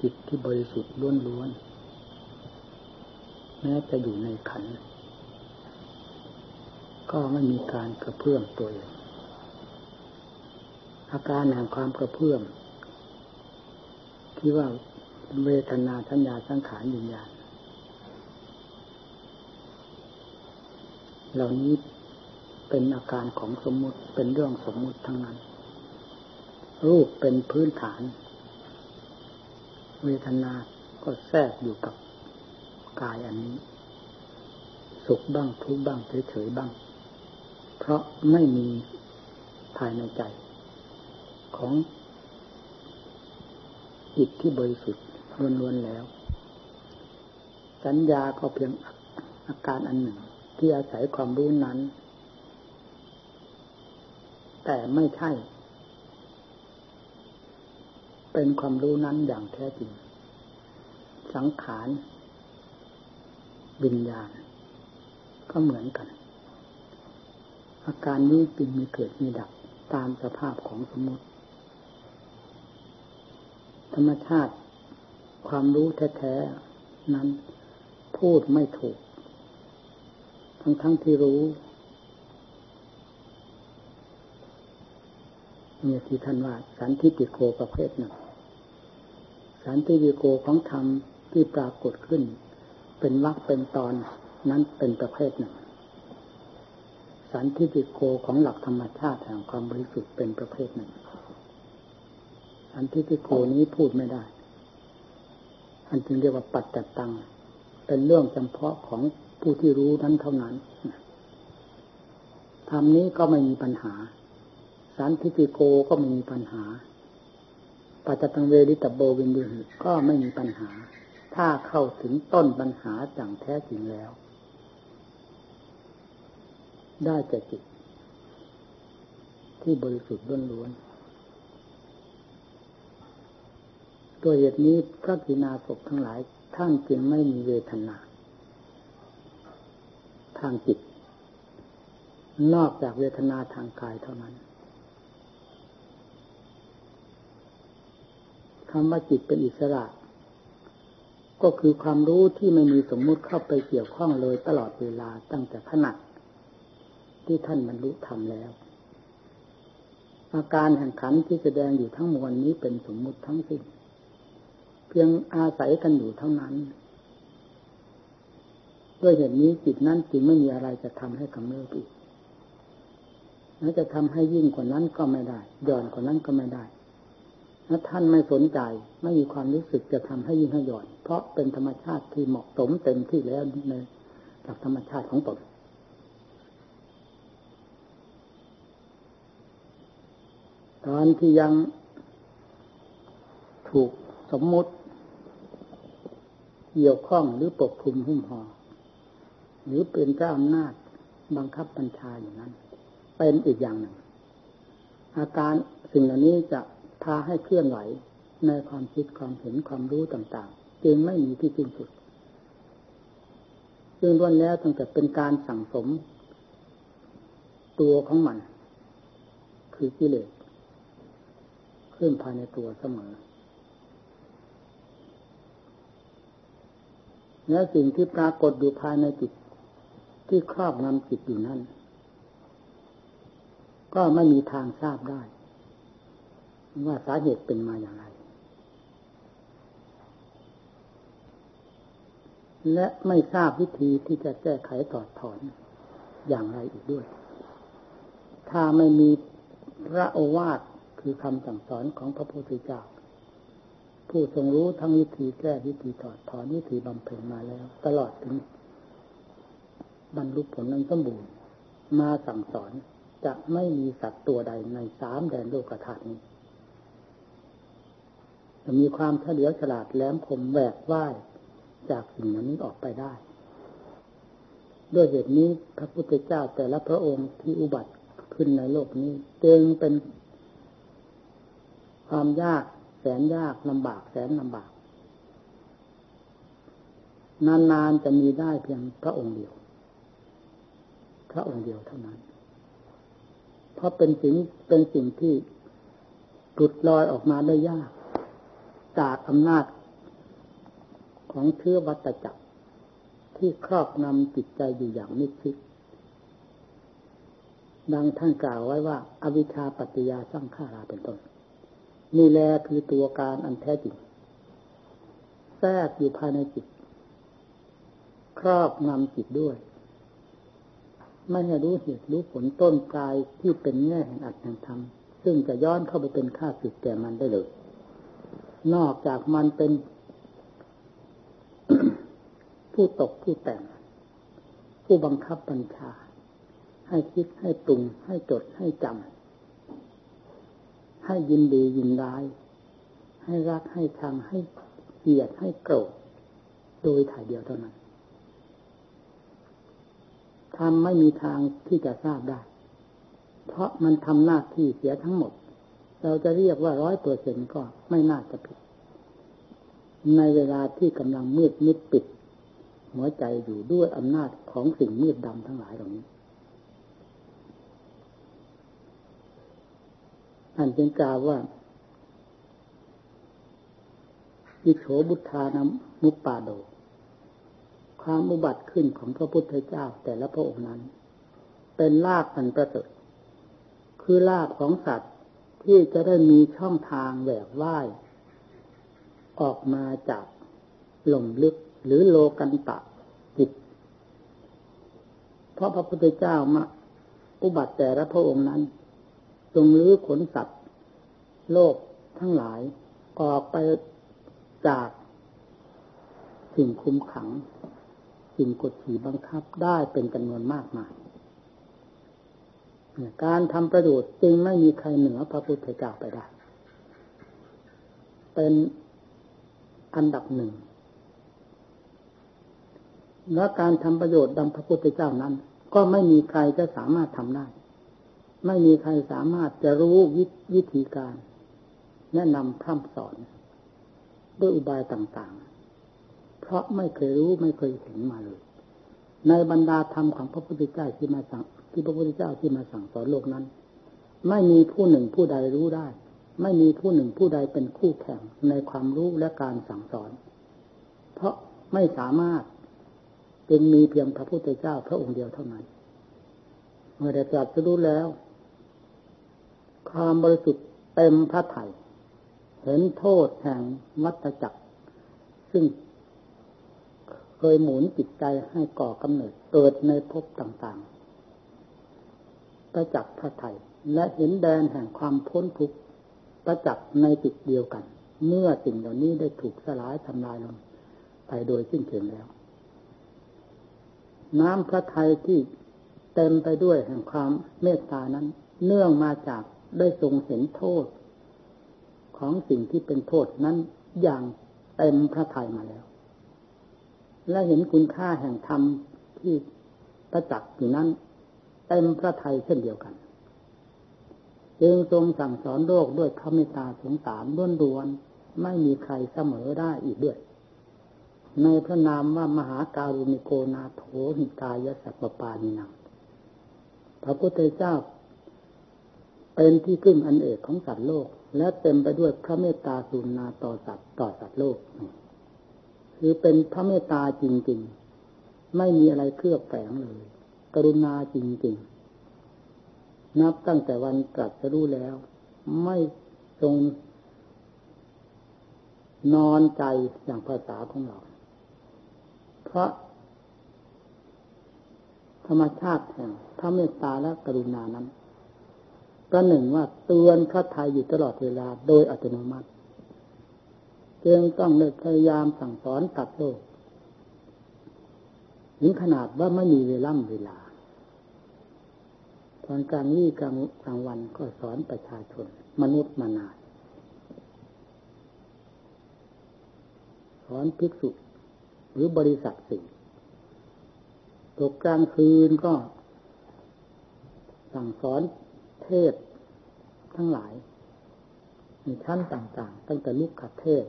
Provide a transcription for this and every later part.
จิตที่บริสุทธิ์ล้วนๆแม้จะอยู่ในขัน ก็ไม่มีการกระเพื่อมตัวเองอาการแห่งความกระเพื่อม ที่ว่าเวทนาสัญญาสังขารวิญญาณเหล่านี้เป็นอาการของสมมุติเป็นเรื่องสมมุติทั้งนั้น รูปเป็นพื้นฐาน เวทนาก็แทรกอยู่กับกายอันนี้ สุขบ้างทุกบ้างเฉยๆบ้าง เพราะไม่มีภายในใจ ของจิตที่บริสุทธิ์ล้วนๆแล้ว สัญญาก็เพียงอาการอันหนึ่ง ที่อาศัยความรู้นั้น แต่ไม่ใช่ เป็นความรู้นั้นอย่างแท้จริง สังขารวิญญาณ ก็เหมือนกัน อาการนี้จึงมีเกิดมีดับตามสภาพของสมมติ ธรรมชาติความรู้แท้ๆนั้นพูดไม่ถูก ทั้งทั้งที่รู้เนี่ยที่ท่านว่าสันทิติโกประเภทหนึ่ง สันทิติโกของธรรมที่ปรากฏขึ้น เป็นวรรคเป็นตอนนั้นเป็นประเภทหนึ่ง สันทิติโกของหลักธรรมชาติแห่งความบริสุทธิ์เป็นประเภทหนึ่ง สันทิติโกนี้พูดไม่ได้ อันจึงเรียกว่าปัจจตัง เป็นเรื่องจำเพาะของผู้ที่รู้นั้นเท่านั้นธรรมนี้ก็ไม่มีปัญหา สันทิติโกก็ไม่มีปัญหา ปัจจตังเวริตโบวินดิก็ไม่มีปัญหา ถ้าเข้าถึงต้นปัญหาจังแท้จริงแล้ว ได้แก่จิต ที่บริสุทธิ์ล้วนๆตัวเหตุนี้พระกินาศพทั้งหลายท่านจึงไม่มีเวทนา ทางจิต นอกจากเวทนาทางกายเท่านั้น คำว่าจิตเป็นอิสระ ก็คือความรู้ที่ไม่มีสมมุติเข้าไปเกี่ยวข้องเลยตลอดเวลาตั้งแต่ขณะที่ท่านบรรลุธรรมแล้ว อาการแห่งขันที่แสดงอยู่ทั้งมวลนี้เป็นสมมุติทั้งสิ้นเพียงอาศัยกันอยู่เท่านั้นด้วยเหตุนี้จิตนั้นจึงไม่มีอะไรจะทำให้กำเริบอีกและจะทำให้ยิ่งกว่านั้นก็ไม่ได้ย่อนกว่านั้นก็ไม่ได้ ถ้าท่านไม่สนใจ ไม่มีความรู้สึกจะทำให้ยิ่งให้หย่อน เพราะเป็นธรรมชาติที่เหมาะสมเต็มที่แล้วในหลักธรรมชาติของตนตอนที่ยังถูกสมมุติ เกี่ยวข้องหรือปกคลุมหุ้มห่อหรือเป็นเจ้าอำนาจบังคับบัญชาอย่างนั้น เป็นอีกอย่างหนึ่ง อาการสิ่งเหล่านี้จะ พาให้เคลื่อนไหวในความคิดความเห็นความรู้ต่างๆ จึงไม่มีที่สิ้นสุด ซึ่งล้วนแล้วตั้งแต่เป็นการสั่งสม ตัวของมัน คือกิเลสขึ้นภายในตัวเสมอ และสิ่งที่ปรากฏอยู่ภายในจิตที่ครอบงำจิตอยู่นั้น ก็ไม่มีทางทราบได้ ว่าสาเหตุเป็นมาอย่างไร และไม่ทราบวิธีที่จะแก้ไขถอดถอนอย่างไรอีกด้วย ถ้าไม่มีพระโอวาทคือคำสั่งสอนของพระพุทธเจ้า ผู้ทรงรู้ทั้งวิธีแก้วิธีถอดถอนวิธีบำเพ็ญมาแล้ว ตลอดถึงบรรลุผลนั้นสมบูรณ์มาสั่งสอนจะไม่มีสัตว์ตัวใดในสามแดนโลกธาตุนี้ จะมีความเฉลียวฉลาดแหลมคมแหวกว่ายจากสิ่งนี้ออกไปได้ ด้วยเหตุนี้พระพุทธเจ้าแต่ละพระองค์ที่อุบัติขึ้นในโลกนี้จึงเป็นความยากแสนยากลำบากแสนลำบาก นานๆจะมีได้เพียงพระองค์เดียว พระองค์เดียวเท่านั้น เพราะเป็นสิ่งเป็นสิ่งที่หลุดลอยออกมาได้ยาก จากอำนาจของเชื้อวัตจักร ที่ครอบงำจิตใจอยู่อย่างมิดชิดดังท่านกล่าวไว้ว่า อวิชชาปัจจยาสร้างขาราเป็นต้น นี่แหละคือตัวการอันแท้จริง แทรกอยู่ภายในจิต ครอบงำจิตด้วย ไม่ให้รู้เหตุรู้ผลต้นปลายที่เป็นแง่แห่งอัตแห่งธรรมซึ่งจะย้อนเข้าไปเป็นค่าสึกแก่มันได้เลย นอกจากมันเป็นผู้ตกผู้แต่ง ผู้บังคับบัญชา ให้คิดให้ปรุงให้จดให้จำให้ยินดียินร้าย ให้รักให้ชังให้เกลียดให้โกรธโดยถ่ายเดียวเท่านั้นทำไม่มีทางที่จะทราบได้ เพราะมันทำหน้าที่เสียทั้งหมด เราจะเรียกว่าร้อยเปอร์เซ็นก็ไม่น่าจะผิด ในเวลาที่กำลังมืดมิดปิด หัวใจอยู่ด้วยอำนาจของสิ่งมืดดำทั้งหลายเหล่านี้อันเป็นกล่าวว่าอิโฉบุทานามุปปาโด ความอุบัติขึ้นของพระพุทธเจ้าแต่ละพระองค์นั้น เป็นลาภอันประเสริฐคือลาภของสัตว ที่จะได้มีช่องทางแหวกว่าย ออกมาจากหล่มลึกหรือโลกันตะจิต เพราะพระพุทธเจ้ามาอุบัติแต่ละพระองค์นั้นทรงลื้อขนสัตว์โลกทั้งหลายออกไปจากสิ่งคุมขัง สิ่งกดขี่บังคับได้เป็นจำนวนมากมาย การทำประโยชน์จึงไม่มีใครเหนือพระพุทธเจ้าไปได้ เป็นอันดับหนึ่ง และการทำประโยชน์ดังพระพุทธเจ้านั้น ก็ไม่มีใครจะสามารถทำได้ ไม่มีใครสามารถจะรู้วิธีการ แนะนำพร่ำสอน ด้วยอุบายต่างๆ เพราะไม่เคยรู้ไม่เคยเห็นมาเลย ในบรรดาธรรมของพระพุทธเจ้าที่มาสั่ง ที่พระพุทธเจ้าที่มาสั่งสอนโลกนั้น ไม่มีผู้หนึ่งผู้ใดรู้ได้ ไม่มีผู้หนึ่งผู้ใดเป็นคู่แข่งในความรู้และการสั่งสอน เพราะไม่สามารถเป็นมีเพียงพระพุทธเจ้าพระองค์เดียวเท่านั้น เมื่อได้ตรัสรู้แล้ว ความบริสุทธิ์เต็มพระไถ่เห็นโทษแห่งวัฏจักร ซึ่งเคยหมุนจิตใจให้ก่อกำเนิดเกิดในภพต่าง ประจักษ์พระไถ่และเห็นแดนแห่งความพ้นทุกข์ประจักษ์ในจิตเดียวกัน เมื่อสิ่งเหล่านี้ได้ถูกสลายทำลายลงไปโดยสิ้นเชิงแล้ว น้ำพระทัยที่เต็มไปด้วยแห่งความเมตตานั้น เนื่องมาจากได้ทรงเห็นโทษ ของสิ่งที่เป็นโทษนั้นอย่างเต็มพระทัยมาแล้ว และเห็นคุณค่าแห่งธรรมที่ประจักษ์อยู่นั้น เต็มพระทัยเช่นเดียวกัน จึงทรงสั่งสอนโลกด้วยพระเมตตาสงสารล้วนดวน ไม่มีใครเสมอได้อีกด้วย ในพระนามว่ามหาการุณิโกนาโถหิกายสัพปานินังพระพุทธเจ้า เป็นที่พึ่งอันเอกของสัตว์โลก และเต็มไปด้วยพระเมตตาสุนาต่อสัตว์ต่อสัตว์โลก คือเป็นพระเมตตาจริง ๆ ไม่มีอะไรเคลือบแฝงเลย กรุณาจริงๆ นับตั้งแต่วันตรัสรู้แล้ว ไม่ทรงนอนใจอย่างภาษาของเรา เพราะ ธรรมชาติแห่งพระเมตตาและกรุณานั้นประหนึ่งว่าเตือนพระไทยอยู่ตลอดเวลาโดยอัตโนมัติ จึงต้องเลิกพยายามสั่งสอนตัดโลก ถึงขนาดว่าไม่มีเวล่ำเวลา ตอนกลางวี่กลางกลางวันก็สอนประชาชน มนุษย์มานานสอนภิกษุหรือบริษัทสิ่งตกกลางคืนก็ สั่งสอนเทศทั้งหลายในชั้นต่าง ๆ ตั้งแต่ลูกขัดเทศ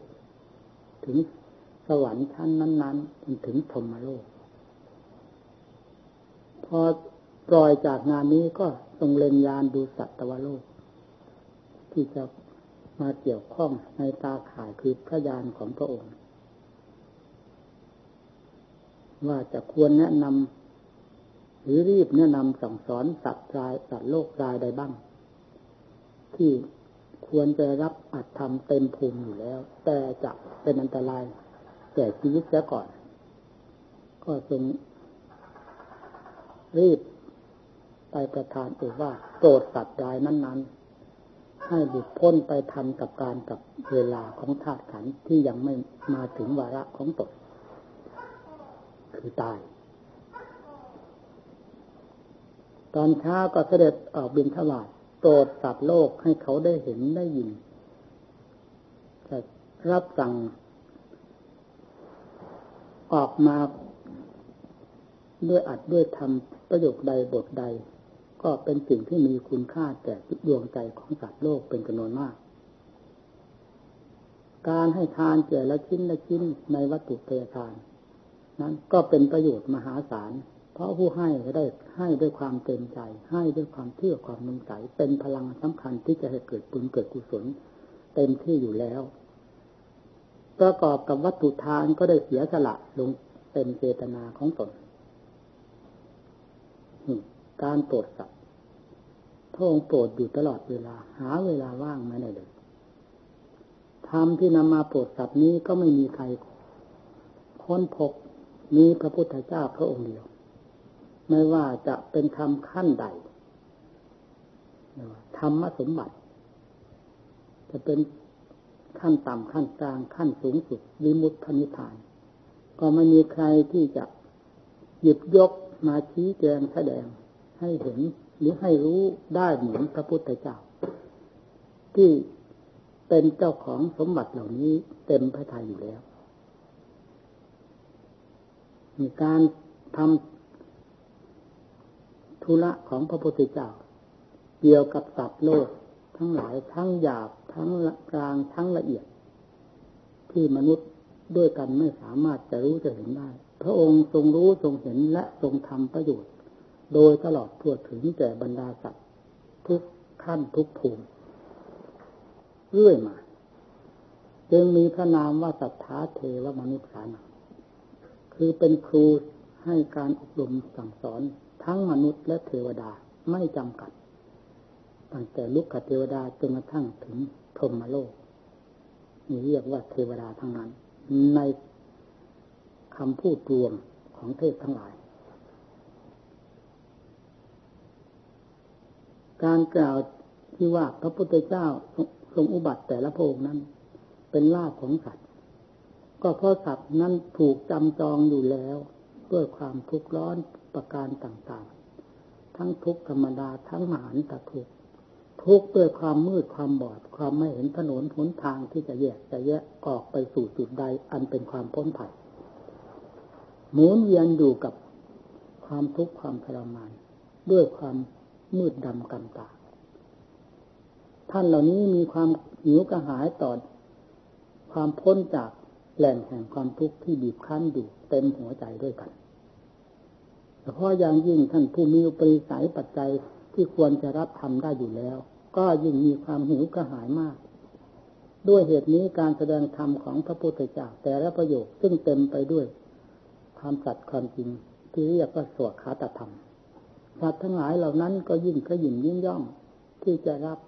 ถึงสวรรค์ชั้นนั้น ๆ จนถึงธรรมโลก พอปล่อยจากงานนี้ก็ทรงเล็งยานดูสัตวโลก ที่จะมาเกี่ยวข้องในตาข่ายคือพระยานของพระองค์ ว่าจะควรแนะนำหรือรีบแนะนำสั่งสอนสัตว์รายสัตว์โลกรายใดบ้าง ที่ควรจะรับอัดทำเต็มภูมิอยู่แล้ว แต่จะเป็นอันตรายแก่ชีวิตเสียก่อน ก็ทรง รีบไปประทานเอกว่าโปรดสัตว์รายนั้นๆ ให้บุดพ้นไปทันกับการกับเวลาของธาตุขันที่ยังไม่มาถึงวาระของตนคือตาย ตอนเช้าก็เสด็จออกบินทบาทโปรดสัตว์โลกให้เขาได้เห็นได้ยินจะรับสั่ง ออกมาด้วยอัดด้วยทำ ประโยคใดบทใด ก็เป็นสิ่งที่มีคุณค่าแก่ดวงใจของสัตว์โลกเป็นจำนวนมาก การให้ทานแก่ละชิ้นละชิ้นในวัตถุเททาน นั้นก็เป็นประโยชน์มหาศาล เพราะผู้ให้ก็ได้ให้ด้วยความเต็มใจ ให้ด้วยความเชื่อความนุ่งใสเป็นพลังสำคัญที่จะให้เกิดบุญเกิดกุศล เต็มที่อยู่แล้วประกอบกับวัตถุทานก็ได้เสียสละลงเต็มเจตนาของตน การโปรดสัตว์พระองค์โปรดอยู่ตลอดเวลา หาเวลาว่างไม่ได้เลยธรรมที่นำมาโปรดสัตว์นี้ก็ไม่มีใครค้นพบมีพระพุทธเจ้าพระองค์เดียว ไม่ว่าจะเป็นธรรมขั้นใดธรรมสมบัติ จะเป็นขั้นต่ำขั้นกลางขั้นสูงสุดวิมุตตินิพพาน ก็ไม่มีใครที่จะหยิบยก มาชี้แจงแสดงให้เห็นหรือให้รู้ได้เหมือนพระพุทธเจ้า ที่เป็นเจ้าของสมบัติเหล่านี้เต็มพระทัยอยู่แล้ว มีการทำธุระของพระพุทธเจ้า เกี่ยวกับสัตว์โลก ทั้งหลายทั้งหยาบทั้งกลางทั้งละเอียด ที่มนุษย์ด้วยกันไม่สามารถจะรู้จะเห็นได้ พระองค์ทรงรู้ทรงเห็นและทรงทำประโยชน์ โดยตลอดทั่วถึงแก่บรรดาสัตว์ทุกขั้นทุกภูมิเรื่อยมา จึงมีพระนามว่าสัทธาเทวมนุษย์สานาคือเป็นครูให้การอบรมสั่งสอนทั้งมนุษย์และเทวดาไม่จำกัด ตั้งแต่ลุกขเทวดาจนกระทั่งถึงพรหมโลกนี่เรียกว่าเทวดาทั้งนั้น ใน คำพูดรวมของเทศทั้งหลาย การกล่าวที่ว่าพระพุทธเจ้าทรงอุบัติแต่ละพระองค์นั้น เป็นลาภของสัตว์ ก็เพราะสัตว์นั้นถูกจำจองอยู่แล้ว ด้วยความทุกข์ร้อนประการต่างๆ ทั้งทุกข์ธรรมดาทั้งหมานตะทุกข์ทุกข์ด้วยความมืดความบอด ความไม่เห็นถนนหนทางที่จะแยกจะแยกออกไปสู่จุดใดอันเป็นความพ้นภัย หมุนเวียนอยู่กับความทุกข์ความทรมาน ด้วยความมืดดำกำตา ท่านเหล่านี้มีความหิวกระหายต่อความพ้นจากแหล่งแห่งความทุกข์ที่บีบคั้นอยู่เต็มหัวใจด้วยกันแต่พาะอย่างยิ่งท่านผู้มีอุปนิสัยปัจจัยที่ควรจะรับทำได้อยู่แล้ว ก็ยิ่งมีความหิวกระหายมาก ด้วยเหตุนี้การแสดงธรรมของพระพุทธเจ้าแต่ละประโยคซึ่งเต็มไปด้วย ความสัตย์ความจริง ที่เรียกว่าสวดคาตธรรมสัตว์ทั้งหลายเหล่านั้นก็ยิ่งขยิ่งยิ่งย่องที่จะรับ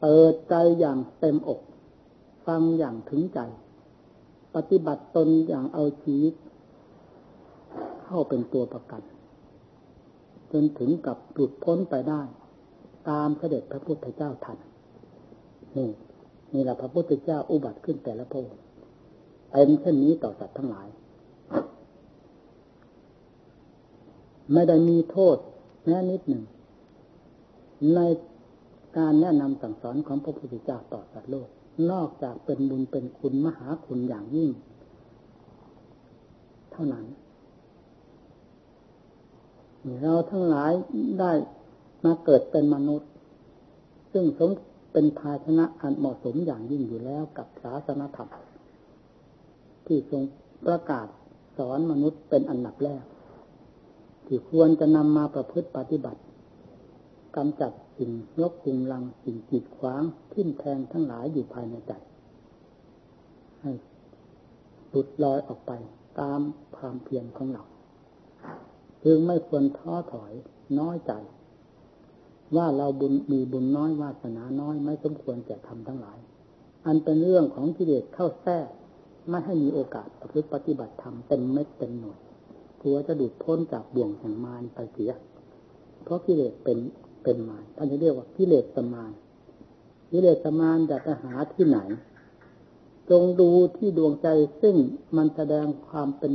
เปิดใจอย่างเต็มอก ฟังอย่างถึงใจ ปฏิบัติตนอย่างเอาชีวิต เข้าเป็นตัวประกัน จนถึงกับหลุดพ้นไปได้ ตามเสด็จพระพุทธเจ้าทันนี่นี่แหละพระพุทธเจ้าอุบัติขึ้นแต่ละพระองค์ เป็นเช่นนี้ต่อสัตว์ทั้งหลาย ไม่ได้มีโทษแม้นิดหนึ่ง ในการแนะนำสั่งสอนของพระพุทธเจ้าต่อสัตว์โลก นอกจากเป็นบุญเป็นคุณมหาคุณอย่างยิ่ง เท่านั้น เราทั้งหลายได้มาเกิดเป็นมนุษย์ ซึ่งสมเป็นภาชนะอันเหมาะสมอย่างยิ่งอยู่แล้วกับศาสนธรรม ที่ทรงประกาศสอนมนุษย์เป็นอันดับแรก ที่ควรจะนำมาประพฤติปฏิบัติกำจัดสิ่งยกคุงลังสิ่งกีดขวางทิ่มแทงทั้งหลายอยู่ภายในใจให้หลุดลอยออกไปตามความเพียรของเราจึงไม่ควรท้อถอยน้อยใจ ว่าเราบุญมีบุญน้อยวาสนาน้อยไม่สมควรแก่ทำทั้งหลาย อันเป็นเรื่องของกิเลสเข้าแทรก ไม่ให้มีโอกาสประพฤติปฏิบัติธรรมเต็มเม็ดเต็มหน่วยกลัวจะดูดพ้นจากบ่วงแห่งมารไปเสีย เพราะกิเลสเป็นเป็นมารท่านจะเรียกว่ากิเลสสมารกิเลสมารจะไปหาที่ไหน จงดูที่ดวงใจซึ่งมันแสดงความเป็น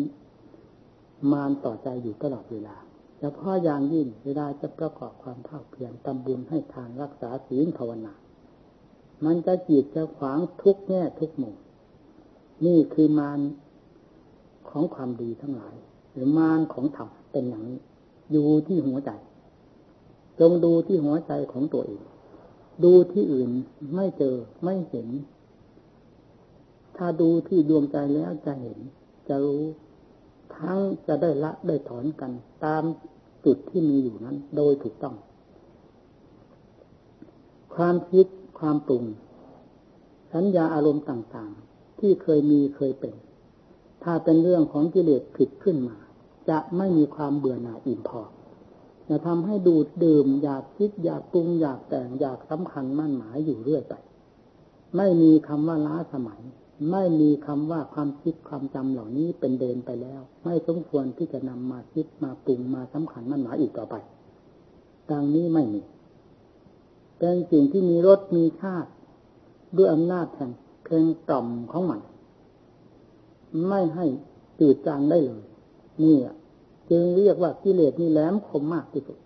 มารต่อใจอยู่ตลอดเวลาเฉพาะอย่างยิ่งเวลาจะประกอบความเท่าเพียรทำบุญให้ทานรักษาศีลภาวนา มันจะจีดจะขวางทุกแง่ทุกมุม นี่คือมารของความดีทั้งหลาย หรือมารของธรรมเป็นอย่างนี้ อยู่ที่หัวใจ จงดูที่หัวใจของตัวเอง ดูที่อื่นไม่เจอไม่เห็น ถ้าดูที่ดวงใจแล้วจะเห็น จะรู้ทั้งจะได้ละได้ถอนกัน ตามจุดที่มีอยู่นั้น โดยถูกต้อง ความคิดความปรุงสัญญาอารมณ์ต่าง ที่เคยมีเคยเป็น ถ้าเป็นเรื่องของกิเลสผิดขึ้นมา จะไม่มีความเบื่อหน่ายอิ่มพอจะทำให้ดูดดื่มอยากคิดอยากปรุงอยากแต่งอยากสำคัญมั่นหมายอยู่เรื่อยไป ไม่มีคำว่าล้าสมัย ไม่มีคำว่าความคิดความจำเหล่านี้เป็นเดินไปแล้ว ไม่สมควรที่จะนำมาคิดมาปรุงมาสำคัญมั่นหมายอีกต่อไป ดังนี้ไม่มีเป็นสิ่งที่มีรสมีชาติด้วยอำนาจแห่ง เพลงกล่อมของมัน ไม่ให้จืดจางได้เลยนี่จึงเรียกว่ากิเลสนี่แหลมคมมากที่สุด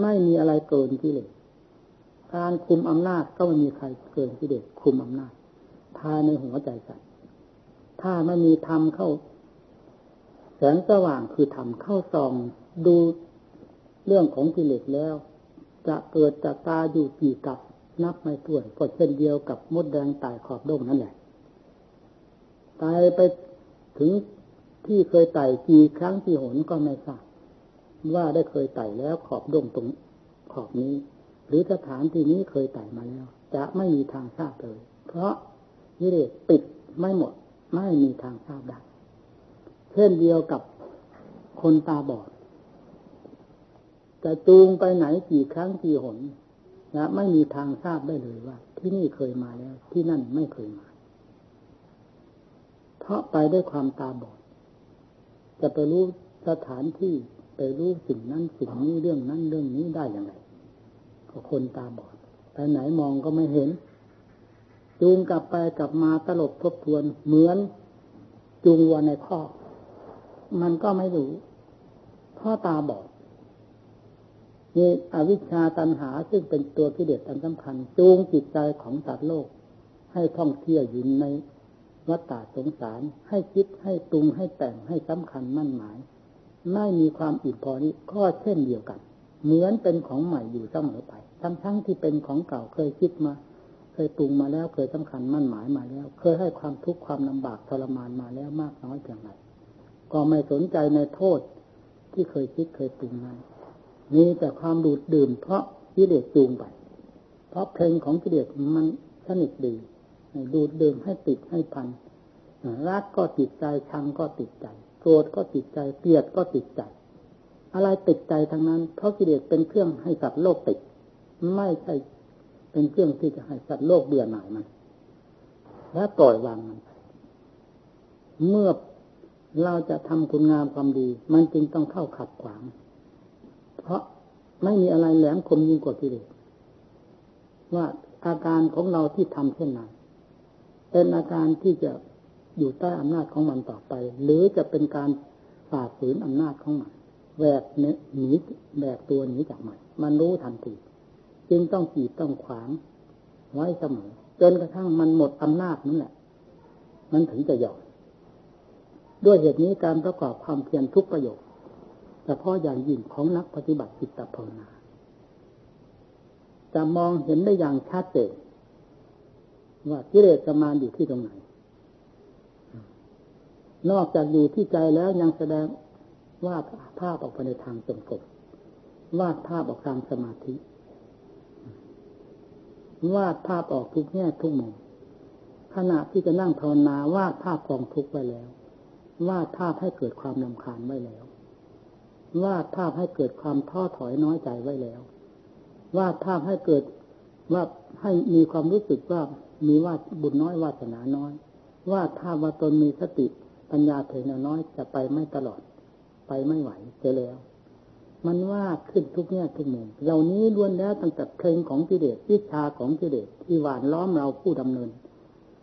ไม่มีอะไรเกินกิเลสการคุมอำนาจก็ไม่มีใครเกินกิเลสคุมอำนาจภายในหัวใจสัตว์ถ้าไม่มีธรรมเข้า แสงสว่างคือธรรมเข้าส่องดูเรื่องของกิเลสแล้ว จะเกิดจากตาอยู่กี่กับ นับไม่ถ้วนก็เช่นเดียวกับมดแดงตายขอบโลกนั่นแหละตายไปถึงที่เคยไต่กี่ครั้งกี่หนก็ไม่ทราบว่าได้เคยไต่แล้วขอบดงตรงขอบนี้ หรือสถานที่นี้เคยไต่มาแล้ว จะไม่มีทางทราบเลย เพราะกิเลสปิดไม่หมด ไม่มีทางทราบได้เช่นเดียวกับคนตาบอดจะจูงไปไหนกี่ครั้งกี่หน นะไม่มีทางทราบได้เลยว่า ที่นี่เคยมาแล้ว ที่นั่นไม่เคยมา เพราะไปด้วยความตาบอด จะไปรู้สถานที่ไปรู้สิ่งนั้นสิ่งนี้เรื่องนั้นเรื่องนี้ได้อย่างไรก็คนตาบอดไปไหนมองก็ไม่เห็น จูงกลับไปกลับมาตลบทบทวนเหมือน จูงวัวในข้อมันก็ไม่รู้พ่อตาบอก นี่อวิชชาตันหาซึ่งเป็นตัวพิเดชอันสำคัญจูงจิตใจของสัตว์โลก ให้ท่องเที่ยวอยู่ในวัฏฏะสงสาร ให้คิดให้ปรุงให้แต่งให้สำคัญมั่นหมาย ไม่มีความอิ่มพอนี้ก็เช่นเดียวกัน เหมือนเป็นของใหม่อยู่เสมอไป ทั้งทั้งที่เป็นของเก่าเคยคิดมา เคยปรุงมาแล้วเคยสำคัญมั่นหมายมาแล้ว เคยให้ความทุกข์ความลำบากทรมานมาแล้วมากน้อยเพียงไรก็ไม่สนใจในโทษที่เคยคิดเคยปรุงนั้น มีแต่ความดูดดื่ม เพราะกิเลสจูงไป เพราะเพลงของกิเลสมันสนิทดีดูดดื่มให้ติดให้พันรักก็ติดใจชังก็ติดใจโกรธก็ติดใจเกลียดก็ติดใจ อะไรติดใจทั้งนั้น เพราะกิเลสเป็นเครื่องให้สัตว์โลกติด ไม่ใช่เป็นเครื่องที่จะให้สัตว์โลกเบื่อหน่ายมัน และปล่อยวางมันไปเมื่อเราจะทำคุณงามความดี มันจึงต้องเข้าขัดขวาง เพราะไม่มีอะไรแหลมคมยิ่งกว่ากิเลสว่าอาการของเราที่ทำเช่นนั้นเป็นอาการที่จะอยู่ใต้อำนาจของมันต่อไป หรือจะเป็นการฝ่าฝืนอำนาจของมันแหวกหนีแบกตัวหนีจากมันมันรู้ทันทีจึงต้องขีดต้องขวางไว้เสมอจนกระทั่งมันหมดอำนาจนั่นแหละ มันถึงจะยอมด้วยเหตุนี้การประกอบความเพียรทุกประโยชน์ พาะอย่างยิ่งของนักปฏิบัติจิตภาวนา จะมองเห็นได้อย่างชัดเจนว่ากิเลสจะมาอยู่ที่ตรงไหน นอกจากอยู่ที่ใจแล้วยังแสดงวาดภาพออกไปในทางจงกรมวาดภาพออกทางสมาธิ วาดภาพออกทุกแง่ทุกมุมขณะที่จะนั่งภาวนาว่าภาพกองทุกไว้แล้วว่าภาพให้เกิดความนำคาญไว้แล้ว ว่าภาพให้เกิดความท้อถอยน้อยใจไว้แล้วว่าภาพให้เกิดว่าให้มีความรู้สึกว่ามีว่าบุญน้อยวาสนาน้อย วาถ้าพว่าตนมีสติปัญญาเพียงน้อยจะไปไม่ตลอด ไปไม่ไหวเสียแล้ว มันว่าขึ้นทุกแง่ทุกมุมเหล่านี้ล้วนแล้วตั้งแต่เพลงของกิเลสวิชาของกิเลสที่หวานล้อมเราผู้ดำเนิน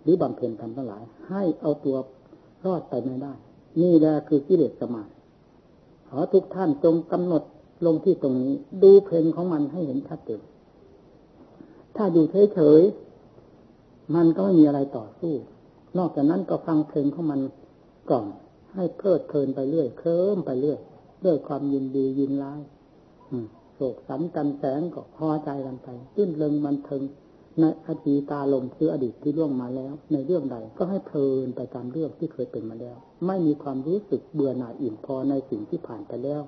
หรือบำเพ็ญทำทั้งหลาย ให้เอาตัวรอดไปไม่ได้ นี่แหละคือกิเลสสมา ขอทุกท่านจงกำหนดลงที่ตรงนี้ ดูเพลงของมันให้เห็นชัดเจนถ้าอยู่เฉยๆมันก็ไม่มีอะไรต่อสู้ นอกจากนั้นก็ฟังเพลงของมันกล่อมให้เพลิดเพลินไปเรื่อยเคลิ้มไปเรื่อยด้วยความยินดียินร้ายโศกสันกันแสงก็พอใจกันไปตื้นเริงมันเทิง ในอดีตาลมคืออดีตที่ล่วงมาแล้ว ในเรื่องใดก็ให้เพลินไปตามเรื่องที่เคยเป็นมาแล้ว ไม่มีความรู้สึกเบื่อหน่ายอิ่มพอในสิ่งที่ผ่านไปแล้ว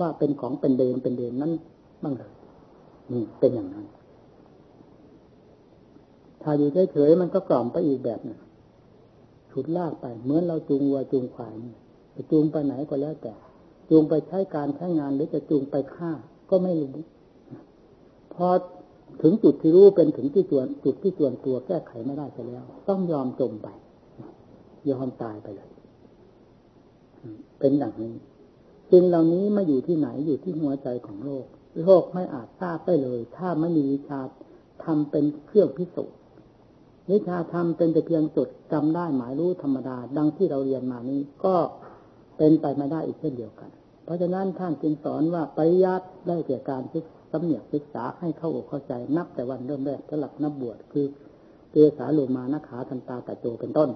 ว่าเป็นของเป็นเดินเป็นเดินนั้นบ้างเลยนี่เป็นอย่างนั้น ถ้าอยู่เฉยๆมันก็กล่อมไปอีกแบบหนึ่งฉุดลากไป เหมือนเราจูงวัวจูงควายจะจูงไปไหนก็แล้วแต่ จูงไปใช้การใช้งานหรือจะจูงไปฆ่าก็ไม่รู้พอ ถึงจุดที่รู้เป็นถึงที่จวนจุดที่จวนตัวแก้ไขไม่ได้ไปแล้ว ต้องยอมจมไป ยอมตายไปเลย เป็นอย่างนี้สิ่งเหล่านี้ม่อยู่ที่ไหนอยู่ที่หัวใจของโลก โลกไม่อาจทราบได้เลย ถ้าไม่มีวิชาทำเป็นเครื่องพิสูจน์วิชาธรรมเป็นแต่เพียงจดจำได้หมายรู้ธรรมดา ดังที่เราเรียนมานี้ก็เป็นไปไม่ได้อีกเช่นเดียวกัน ราะฉะนั้นท่านจึงสอนว่าปริยัติได้แก่การศึกสำเนียกศึกษาให้เข้าอกเข้าใจนับแต่วันเริ่มแรกสลับนับบวชคือเกสาโลมานาขาทันตาตะโจเป็นต้น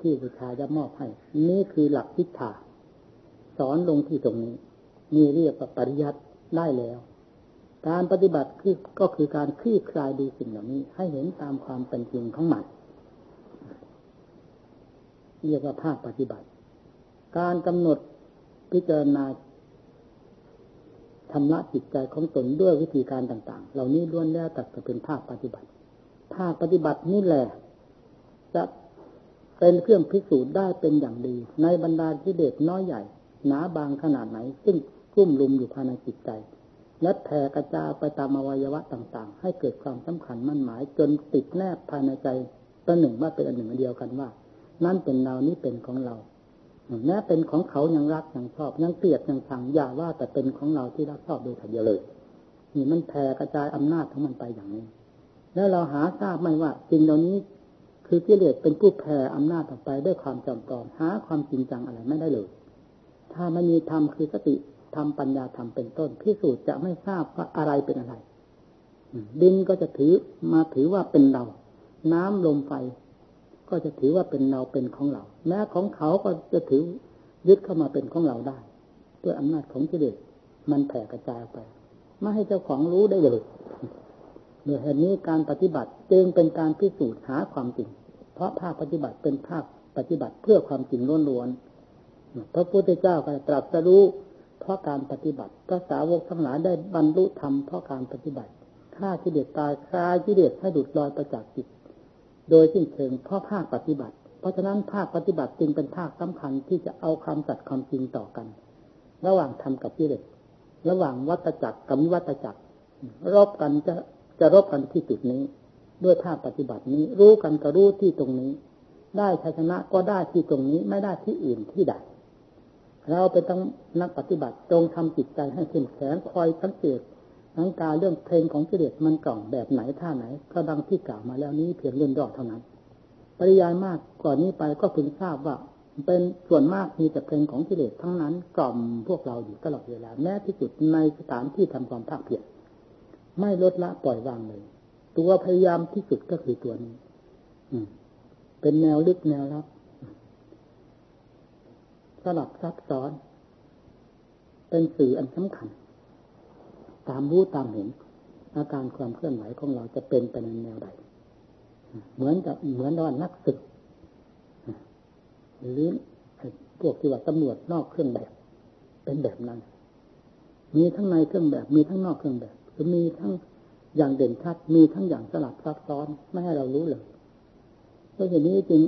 ที่บูชาจะมอบให้ นี่คือหลักพิธาสอนลงที่ตรงนี้นี่เรียกว่าปริยัติได้แล้ว การปฏิบัติคือก็คือการคลี่คลายดูสิ่งเหล่านี้ ให้เห็นตามความเป็นจริงของมันเรียกว่าภาคปฏิบัติ การกำหนด พิจารณาทำละจิตใจของตนด้วยวิธีการต่าง ๆ เหล่านี้ล้วนแล้วแต่จะเป็นภาคปฏิบัติ ภาคปฏิบัตินี่แหละ จะเป็นเครื่องพิสูจน์ได้เป็นอย่างดี ในบรรดาที่เด็น้อยใหญ่ หนาบางขนาดไหน ซึ่งกุ้มลุมอยู่ภายในจิตใจและแผ่กระจายไปตามอวัยวะต่าง ๆ ให้เกิดความสำคัญมั่นหมาย จนติดแนบภายในใจตัวหนึ่งว่าเป็นอันหนึ่งอันเดียวกันว่า นั่นเป็นเรานี่เป็นของเรา แม้เป็นของเขายังรักยังชอบยังเกลียดยังชังอย่าว่าแต่เป็นของเราที่รักชอบโดยถ่ายเดียวเลย นี่มันแผ่กระจายอำนาจของมันไปอย่างนี้ แล้วเราหาทราบไหมว่าสิ่งเหล่านี้คือกิเลสเป็นผู้แผ่อำนาจออกไปด้วยความจำปลอมหาความจริงจังอะไรไม่ได้เลย ถ้าไม่มีธรรมคือสติทำปัญญาธรรมเป็นต้นพิสูจน์จะไม่ทราบว่าอะไรเป็นอะไรดินก็จะถือมาถือว่าเป็นเรา น้ำลมไฟ ก็จะถือว่าเป็นเราเป็นของเราแม้ของเขาก็จะถือยึดเข้ามาเป็นของเราได้ ด้วยอำนาจของกิเลสมันแผ่กระจายไปไม่ให้เจ้าของรู้ได้เลยโดยเหตุนี้การปฏิบัติจึงเป็นการพิสูจน์หาความจริง เพราะภาคปฏิบัติเป็นภาคปฏิบัติเพื่อความจริงล้วนๆพระพุทธเจ้าก็ตรัสรู้เพราะการปฏิบัติพระสาวกทั้งหลายได้บรรลุธรรมเพราะการปฏิบัติฆ่ากิเลสตายคลายกิเลสให้ดุดลอยประจากจิต โดยสิ้นเชิงเพราะภาคปฏิบัติ เพราะฉะนั้นภาคปฏิบัติจึงเป็นภาคสำคัญที่จะเอาความจัดความจริงต่อกัน ระหว่างธรรมกับกิเลสระหว่างวัตจักรกับวิวัตจักร รบกันจะจะรบกันที่จุดนี้ ด้วยภาคปฏิบัตินี้ รู้กันก็รู้ที่ตรงนี้ ได้ชัยชนะก็ได้ที่ตรงนี้ไม่ได้ที่อื่นที่ใดเราเป็นต้องนักปฏิบัติจงทำจิตใจให้เข้มแข็งคอยสังเกต สังการเรื่องเพลงของกิเลสมันกล่องแบบไหนท่าไหน ก็ดังที่กล่าวมาแล้วนี้เพียงเล่นดอกเท่านั้น ปริยายมากกว่านี้ไปก็พึงทราบว่า เป็นส่วนมากมีแต่เพลงของกิเลสทั้งนั้นกล่อมพวกเราอยู่ตลอดเวลาแม้ที่สุดในสถานที่ทำความภาคเพียรไม่ลดละปล่อยวางเลย ตัวพยายามที่สุดก็คือตัวนี้ อืม เป็นแนวลึกแนวลับสลับซับซ้อน เป็นสื่ออันสำคัญ ตามรู้ตามเห็น อาการความเคลื่อนไหวของเราจะเป็นไปในแนวใด เหมือนกับเหมือนว่านักศึกหรือพวกที่ว่าตำรวจนอกเครื่องแบบ เป็นแบบนั้น มีทั้งในเครื่องแบบ มีทั้งนอกเครื่องแบบคือมีทั้งอย่างเด่นชัด มีทั้งอย่างสลับซับซ้อนไม่ให้เรารู้เลยเราะฉะนี้จึง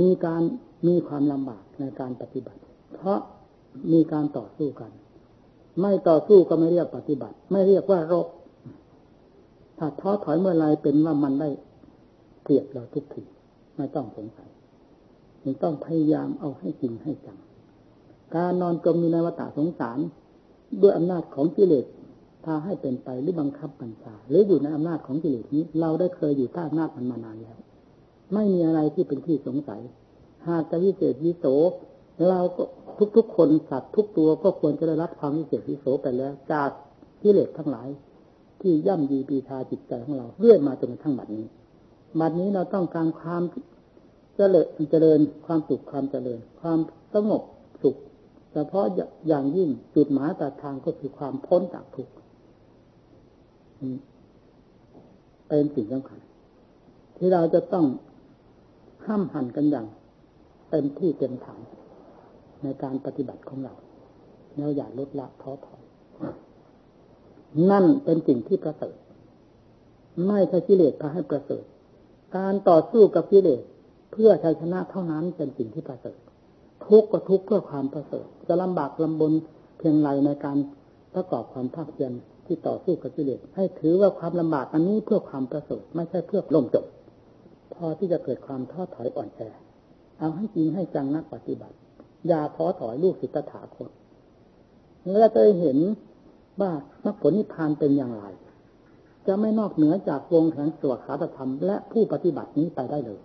มีการมีความลำบากในการปฏิบัติ เพราะมีการต่อสู้กัน ไม่ต่อสู้ก็ไม่เรียกปฏิบัติ ไม่เรียกว่ารบถ้าท้อถอยเมื่อไรเป็นว่ามันได้เกลียดเราทุกทีไม่ต้องสงสัยมันต้องพยายามเอาให้จริงให้จังการนอนจมอยู่ในวัฏสงสาร ด้วยอำนาจของกิเลสพาให้เป็นไปหรือบังคับบัญชาหรืออยู่ในอำนาจของกิเลสนี้ เราได้เคยอยู่ใต้อำนาจมันมานานแล้ว ไม่มีอะไรที่เป็นที่สงสัย หากจะวิเศษวิโส เราก็ทุกๆคนสัตว์ทุกตัวก็ควรจะได้รับความวิเศษวิโสไปแล้ว จากกิเลสทั้งหลาย ที่ย่ำยีปีทาจิตใจของเราเรื่อยมาจนกระทั่งบัดนี้บัดนี้เราต้องการความเจริญเจริญความสุขความเจริญ ความสงบสุขเฉพาะอย่างยิ่งจุดหมายปลายทางก็คือความพ้นจากทุกข์เป็นสิ่งสำคัญที่เราจะต้องห้ามหันกันอย่างเต็มที่เต็มฐาน ในการปฏิบัติของเราเราอย่าลดละท้อถอยนั่นเป็นสิ่งที่ประเสริฐ ไม่ใช่กิเลสพาให้ประเสริฐ การต่อสู้กับกิเลสเพื่อชัยชนะเท่านั้นเป็นสิ่งที่ประเสริฐ ทุกข์ก็ทุกข์เพื่อความประเสริฐ จะลำบากลำบนเพียงไรในการประกอบความภาคเพียรที่ต่อสู้กับกิเลสให้ถือว่าความลำบากอันนี้เพื่อความประเสริฐไม่ใช่เพื่อล่มจบ พอที่จะเกิดความท้อถอยอ่อนแอเอาให้จริงให้จังนักปฏิบัติ อย่าท้อถอยลูกศิษย์ตถาคนแล้วจะเห็นว่ามรรคผลนิพพานเป็นอย่างไร จะไม่นอกเหนือจากวงแห่งสวขาธรรม และผู้ปฏิบัตินี้ไปได้เลย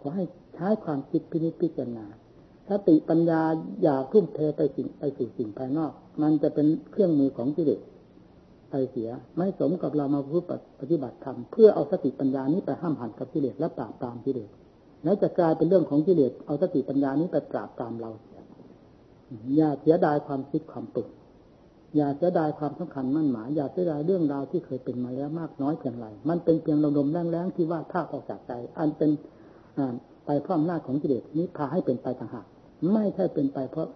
ขอให้ใช้ความคิดพินิจพิจารณาสติปัญญาอย่าทุ่มเทไปสิ่งไปสู่สิ่งภายนอก มันจะเป็นเครื่องมือของกิเลสไปเสีย ไม่สมกับเรามาพูดปฏิบัติธรรมเพื่อเอาสติปัญญานี้ไปห้ามหันกับกิเลสและปราบปรามกิเลส แล้วจะกลายเป็นเรื่องของกิเลสเอาสติปัญญานี้ไปปราบปรามเราเสียอย่าเสียดายความคิดความปรุงอย่าเสียดายความสำคัญมั่นหมายอย่าเสียดายเรื่องราวที่เคยเป็นมาแล้วมากน้อยเพียงไรมันเป็นเพียงลมๆแรงๆที่ว่าภาคออกจากใจ อันเป็นไปเพราะอำนาจของกิเลสนี้พาให้เป็นไปต่างหากไม่ใช่เป็นไปเพราะ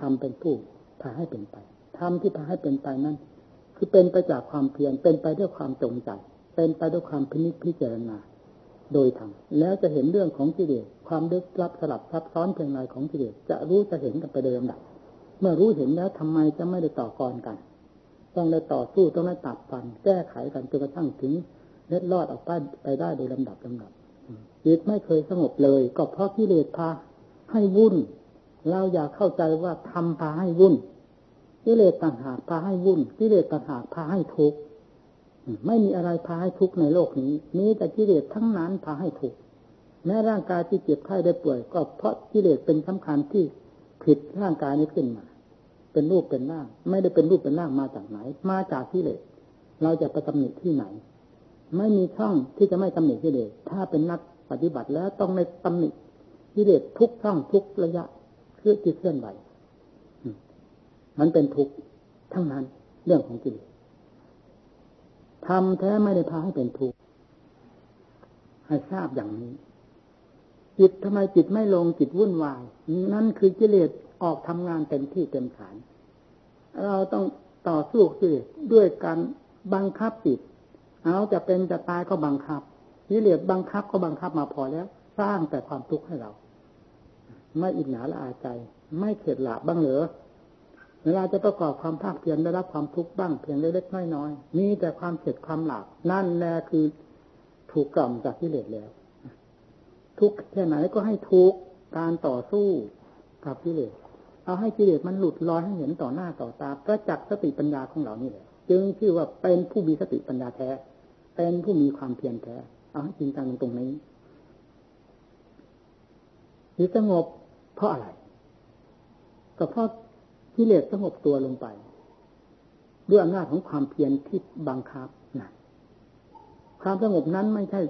ทำเป็นผู้พาให้เป็นไปทำที่พาให้เป็นไปนั้นคือเป็นไปจากความเพียรเป็นไปด้วยความจงใจ เป็นไปด้วยความพินิจพิจารณา โดยธรรมแล้วจะเห็นเรื่องของกิเลสความลึกลับสลับซับซ้อนเพียงไรของกิเลสจะรู้จะเห็นกันไปโดยลำดับเมื่อรู้เห็นแล้วทำไมจะไม่ได้ต่อกรกัน ต้องได้ต่อสู้ต้องได้ตัดฟัน แก้ไขกันจนกระทั่งถึงเล็ดลอดออกไปไปได้โดยลำดับลำดับจิตไม่เคยสงบเลย ก็เพราะกิเลสพาให้วุ่น เราอยากเข้าใจว่าทำพาให้วุ่นกิเลสต่างหากพาให้วุ่นกิเลสต่างหากพาให้ทุกข์ ไม่มีอะไรพาให้ทุกข์ในโลกนี้ มีแต่กิเลสทั้งนั้นพาให้ทุกข์แม้ร่างกายที่เจ็บไข้ได้ป่วย ก็เพราะกิเลสเป็นสำคัญที่ผิดร่างกายนี้ขึ้นมา เป็นรูปเป็นร่าง ไม่ได้เป็นรูปเป็นร่างมาจากไหน มาจากกิเลสเราจะไปตำหนิที่ไหน ไม่มีช่องที่จะไม่ตำหนิกิเลสถ้าเป็นนักปฏิบัติแล้วต้องในตำหนิกิเลสทุกช่องทุกระยะเคลื่อนที่เคลื่อนไหวมันเป็นทุกข์ทั้งนั้นเรื่องของกิเลส ทำแท้ไม่ได้พาให้เป็นทุกข์ให้ทราบอย่างนี้ จิตทำไมจิตไม่ลงจิตวุ่นวาย นั่นคือกิเลสออกทำงานเต็มที่เต็มฐาน เราต้องต่อสู้กิเลสด้วยการบังคับจิต เอาจะเป็นจะตายก็บังคับกิเลสบังคับก็บังคับมาพอแล้ว สร้างแต่ความทุกข์ให้เรา ไม่อิจฉาละอาใจ ไม่เข็ดหลาบบ้างเหรอ เวลาจะประกอบความภาคเพียรได้รับความทุกข์บ้างเพียงเล็กๆน้อยๆมีแต่ความเข็ดความหลาบนั่นแหละคือถูกกล่อมจากกิเลสแล้ว ทุกแค่ไหนก็ให้ทุกการต่อสู้กับกิเลสเอาให้กิเลสมันหลุดลอยให้เห็นต่อหน้าต่อตาประจักษ์สติปัญญาของเรานี่แหละ จึงชื่อว่าเป็นผู้มีสติปัญญาแท้ เป็นผู้มีความเพียรแท้ เอาให้จริงจังตรงนี้จิตสงบเพราะอะไรก็เพราะ กิเลสสงบตัวลงไป ด้วยอำนาจของความเพียรที่บังคับนะความสงบนั้นไม่ใช่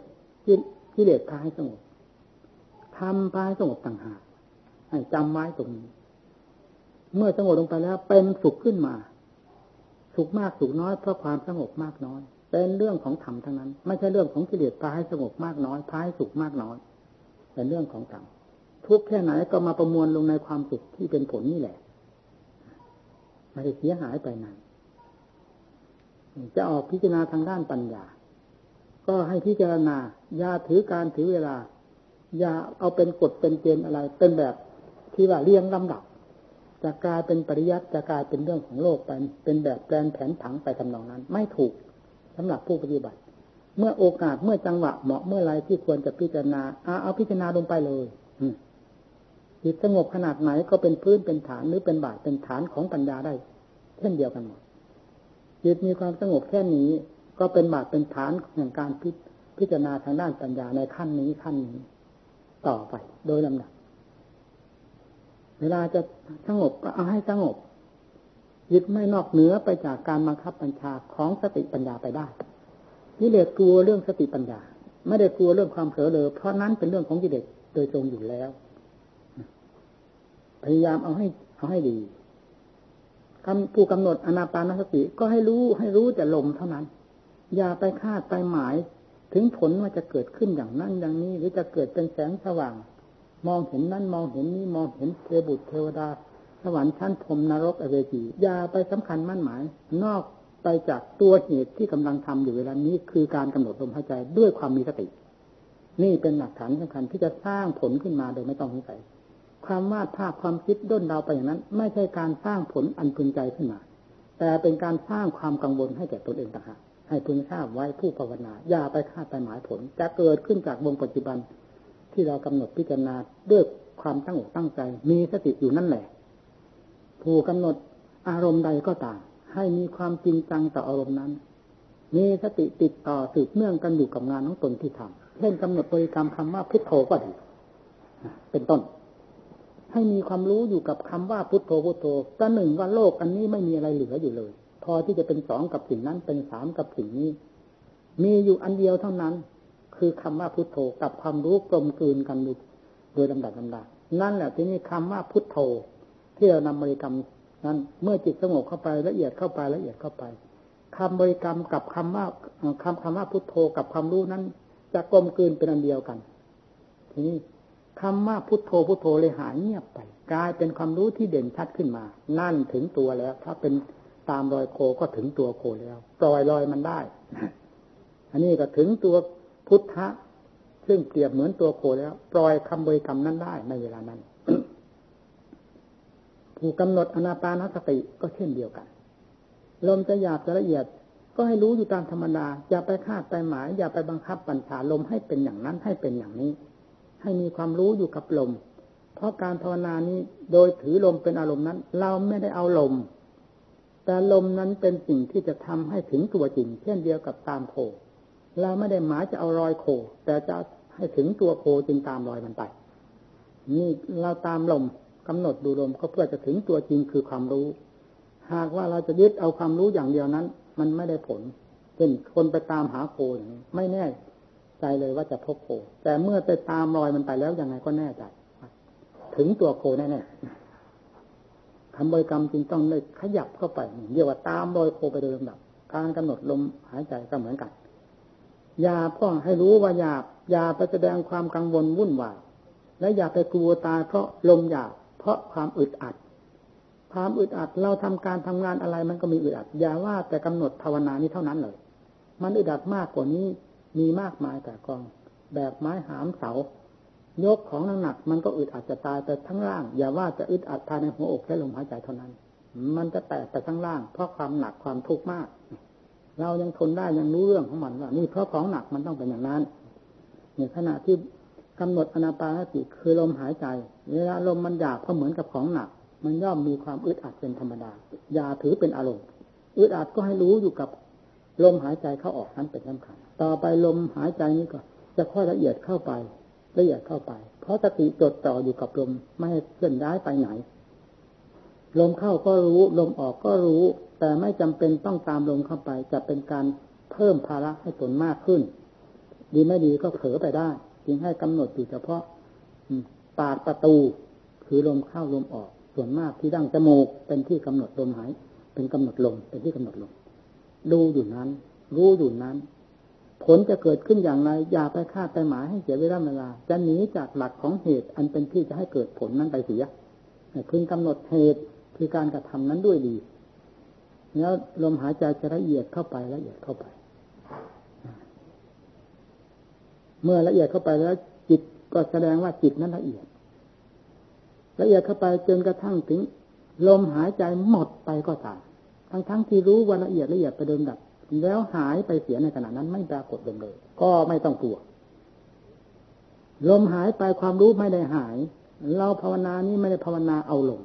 กิเลสพาให้สงบทำพาให้สงบต่างหากให้จำไว้ตรงนี้ เมื่อสงบลงไปแล้ว เป็นสุขขึ้นมา สุขมากสุขน้อยเพราะความสงบมากน้อย เป็นเรื่องของธรรมทั้งนั้น ไม่ใช่เรื่องของกิเลสพาให้สงบมากน้อยพาให้สุขมากน้อยเป็นเรื่องของธรรมทุกแค่ไหนก็มาประมวลลงในความสุขที่เป็นผลนี่แหละ ไม่ได้เสียหายไปไหนจะออกพิจารณาทางด้านปัญญา ก็ให้พิจารณาอย่าถือการถือเวลา อย่าเอาเป็นกฎเป็นเกณฑ์อะไร เป็นแบบที่ว่าเรียงลำดับจะกลายเป็นปริยัติจะกลายเป็นเรื่องของโลกไปเป็นแบบแปลนแผนผังไปทำนองนั้น ไม่ถูกสำหรับผู้ปฏิบัติ เมื่อโอกาสเมื่อจังหวะเหมาะเมื่อไรที่ควรจะพิจารณาเอาเอาพิจารณาลงไปเลย จิตสงบขนาดไหนก็เป็นพื้นเป็นฐานหรือเป็นบาทเป็นฐานของปัญญาได้ เช่นเดียวกันหมดจิตมีความสงบแค่นี้ ก็เป็นบาทเป็นฐานแห่งการพิพจารณาทางด้านปัญญาในขั้นนี้ขั้นนี้ ต่อไปโดยลำดับเวลาจะสงบก็เอาให้สงบจิตไม่นอกเหนือไปจากการบังคับบัญชาของสติปัญญาไปได้กิเลสกลัวเรื่องสติปัญญา ไม่ได้กลัวเรื่องความเผลอเลยเพราะนั้นเป็นเรื่องของกิเลสโดยตรงอยู่แล้ว พยายามเอาให้เอาให้ดีคำผู้กำหนดอนาปานสติก็ให้รู้ให้รู้แต่ลมเท่านั้น อย่าไปคาดไปหมาย ถึงผลว่าจะเกิดขึ้นอย่างนั้นอย่างนี้ หรือจะเกิดเป็นแสงสว่าง มองเห็นนั่นมองเห็นนี้มองเห็นเทบุตรเทวดา สวรรค์ชั้นพรมนรกอเวจีอย่าไปสำคัญมั่นหมาย นอกไปจากตัวเหตุที่กำลังทำอยู่เวลานี้ คือการกำหนดลมหายใจด้วยความมีสติ นี่เป็นหลักฐานสำคัญที่จะสร้างผลขึ้นมาโดยไม่ต้องสงสัย ความวาดภาพความคิดด้นเดาไปอย่างนั้น ไม่ใช่การสร้างผลอันพึงใจขึ้นมา แต่เป็นการสร้างความกังวลให้แก่ตนเองต่างหากให้พึงทราบไว้ผู้ภาวนา อย่าไปคาดไปหมายผล จะเกิดขึ้นจากวงปัจจุบันที่เรากำหนดพิจารณาด้วยความตั้งอกตั้งใจ มีสติอยู่นั่นแหละ ผู้กำหนดอารมณ์ใดก็ตามให้มีความจริงจังต่ออารมณ์นั้น มีสติติดต่อสืบเนื่องกันอยู่กับงานของตนที่ทำเช่นกำหนดบริกรรมคำว่าพุทโธก็ดีเป็นต้น ให้มีความรู้อยู่กับคำว่าพุทโธพุทโธประหนึ่งว่าโลกอันนี้ไม่มีอะไรเหลืออยู่เลย พอที่จะเป็นสองกับสิ่งนั้นเป็นสามกับสิ่งนี้ มีอยู่อันเดียวเท่านั้น คือคำว่าพุทโธกับความรู้กลมกลืนกันโดยลำดับลำดับนั่นแหละที่นี่คำว่าพุทโธ ที่เรานำบริกรรมนั้น เมื่อจิตสงบเข้าไปละเอียดเข้าไปละเอียดเข้าไปคำบริกรรมกับคำว่าคำคำว่าพุทโธกับความรู้นั้น จะกลมกลืนเป็นอันเดียวกัน ทีนี้ คำว่าพุทโธพุทโธเลยหายเงียบไป กลายเป็นความรู้ที่เด่นชัดขึ้นมา นั่นถึงตัวแล้ว ถ้าเป็นตามรอยโคก็ถึงตัวโคแล้ว ปล่อยลอยมันได้ อันนี้ก็ถึงตัวพุทธะซึ่งเปรียบเหมือนตัวโคแล้ว ปล่อยคำบริกรรมนั้นได้ในเวลานั้นผู้กำหนดอนาปานสติก็เช่นเดียวกัน ลมจะหยาบจะละเอียด ก็ให้รู้อยู่ตามธรรมดา อย่าไปคาดไปหมาย อย่าไปบังคับบัญชาลมให้เป็นอย่างนั้นให้เป็นอย่างนี้ ให้มีความรู้อยู่กับลม เพราะการภาวนานี้โดยถือลมเป็นอารมณ์นั้น เราไม่ได้เอาลม แต่ลมนั้นเป็นสิ่งที่จะทำให้ถึงตัวจริง เช่นเดียวกับตามโค เราไม่ได้หมายจะเอารอยโค แต่จะให้ถึงตัวโคจึงตามรอยมันไป นี่เราตามลมกำหนดดูลมก็เพื่อจะถึงตัวจริงคือความรู้ หากว่าเราจะยึดเอาความรู้อย่างเดียวนั้น มันไม่ได้ผลเช่นคนไปตามหาโคอย่างนี้ไม่แน่ ใจเลยว่าจะพบโค แต่เมื่อไปตามรอยมันไปแล้วยังไงก็แน่ใจ ถึงตัวโคแน่ๆคำบริกรรมจึงต้องเลยขยับเข้าไปเรียกว่าตามรอยโคไปโดยลำดับ การกำหนดลมหายใจก็เหมือนกันอย่าพ่อให้รู้ว่าอย่าอย่าไปแสดงความกังวลวุ่นวายและอย่าไปกลัวตายเพราะลมหยาบเพราะความอึดอัด ความอึดอัดเราทำการทำงานอะไรมันก็มีอึดอัดอย่าว่าแต่กำหนดภาวนานี้เท่านั้นเลย มันอึดอัดมากกว่านี้ มีมากมายแต่กอง แบบไม้หามเสายกของหนักมันก็อึดอาจจะตายแต่ทั้งล่าง อย่าว่าจะอึดอัดภายในหัวอกแค่ลมหายใจเท่านั้น มันจะแตกไปทั้งล่าง เพราะความหนักความทุกข์มาก เรายังทนได้ยังรู้เรื่องของมันว่านี่เพราะของหนักมันต้องเป็นอย่างนั้นในขณะที่กำหนดอนาปานสติคือลมหายใจเวลาลมมันหยาบก็เหมือนกับของหนัก มันย่อมมีความอึดอัดเป็นธรรมดา อย่าถือเป็นอารมณ์อึดอัดก็ให้รู้อยู่กับ ลมหายใจเข้าออกนั้นเป็นสำคัญต่อไปลมหายใจนี้ก็ จะค่อยละเอียดเข้าไป ละเอียดเข้าไป เพราะสติจดต่ออยู่กับลมไม่ให้เคลื่อนย้ายไปไหน ลมเข้าก็รู้ ลมออกก็รู้ แต่ไม่จำเป็นต้องตามลมเข้าไป จะเป็นการเพิ่มภาระให้ตนมากขึ้น ดีไม่ดีก็เผลอไปได้ จึงให้กำหนดอยู่เฉพาะปากประตู คือลมเข้าลมออก ส่วนมากที่ดั้งจมูกเป็นที่กำหนดลมหาย เป็นกำหนดลมเป็นที่กำหนดลม ดูอยู่นั้น รู้อยู่นั้น ผลจะเกิดขึ้นอย่างไร อย่าไปคาดไปหมายให้เสียเวลาเวลา จะหนีจากหลักของเหตุ อันเป็นที่จะให้เกิดผลนั้นไปเสียพึงกำหนดเหตุคือการกระทำนั้นด้วยดี แล้วลมหายใจจะละเอียดเข้าไปละเอียดเข้าไป เมื่อละเอียดเข้าไปแล้วจิตก็แสดงว่าจิตนั้นละเอียด ละเอียดเข้าไปจนกระทั่งถึง ลมหายใจหมดไปก็ตาม ทั้งทั้งที่รู้ว่าละเอียดละเอียดไปเดิมดับ แล้วหายไปเสียในขณะนั้นไม่ปรากฏลมเลย ก็ไม่ต้องกลัว ลมหายไปความรู้ไม่ได้หาย เราภาวนานี้ไม่ได้ภาวนาเอาลม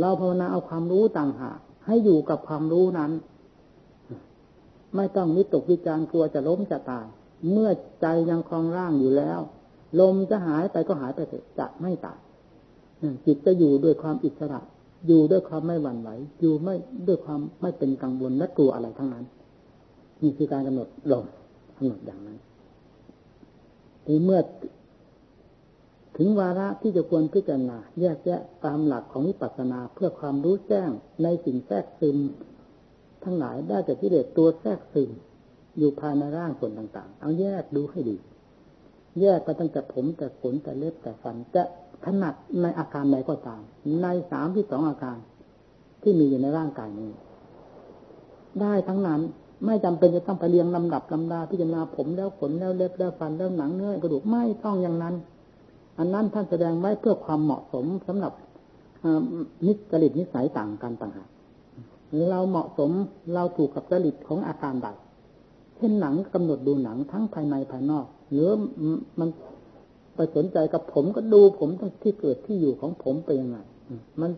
เราภาวนาเอาความรู้ต่างหากให้อยู่กับความรู้นั้น ไม่ต้องนิตกวิจารกลัวจะล้มจะตาย เมื่อใจยังคลองร่างอยู่แล้ว ลมจะหายไปก็หายไปเถอะจะไม่ตายจิตจะอยู่ด้วยความอิสระ อยู่ด้วยความไม่หวั่นไหว อยู่ไม่ด้วยความไม่เป็นกังวลและกลัวอะไรทั้งนั้น นี่คือการกำหนดลมกำหนดอย่างนั้นทีเมื่อถึงวาระที่จะควรพิจารณาแยกแยะตามหลักของวิปัสสนาเพื่อความรู้แจ้งในสิ่งแทรกซึม ทั้งหลายได้จากที่เด็ดตัวแทรกซึม อยู่ภายในร่างส่วนต่าง ๆ เอาแยกดูให้ดี แยกไปตั้งแต่ผมแต่ขนแต่เล็บแต่ฟันจะ ถนัดในอาการใดก็ตาม ในสามที่สองอาการ ที่มีอยู่ในร่างกายนี้ ได้ทั้งนั้นไม่จำเป็นจะต้องไปเรียงลำดับลำดาพิจารณาผมแล้วขนแล้วเล็บแล้วฟันแล้วหนังเนื้อกระดูกไม่ต้องอย่างนั้น อันนั้นท่านแสดงไว้เพื่อความเหมาะสมสำหรับนิสจริตนิสัยต่างกันต่างหากเราเหมาะสมเราถูกกับจริตของอาการใดเช่นหนังกำหนดดูหนังทั้งภายในภายนอก หรือมัน ไปสนใจกับผมก็ดูผมที่เกิดที่อยู่ของผมไปยังไงมัน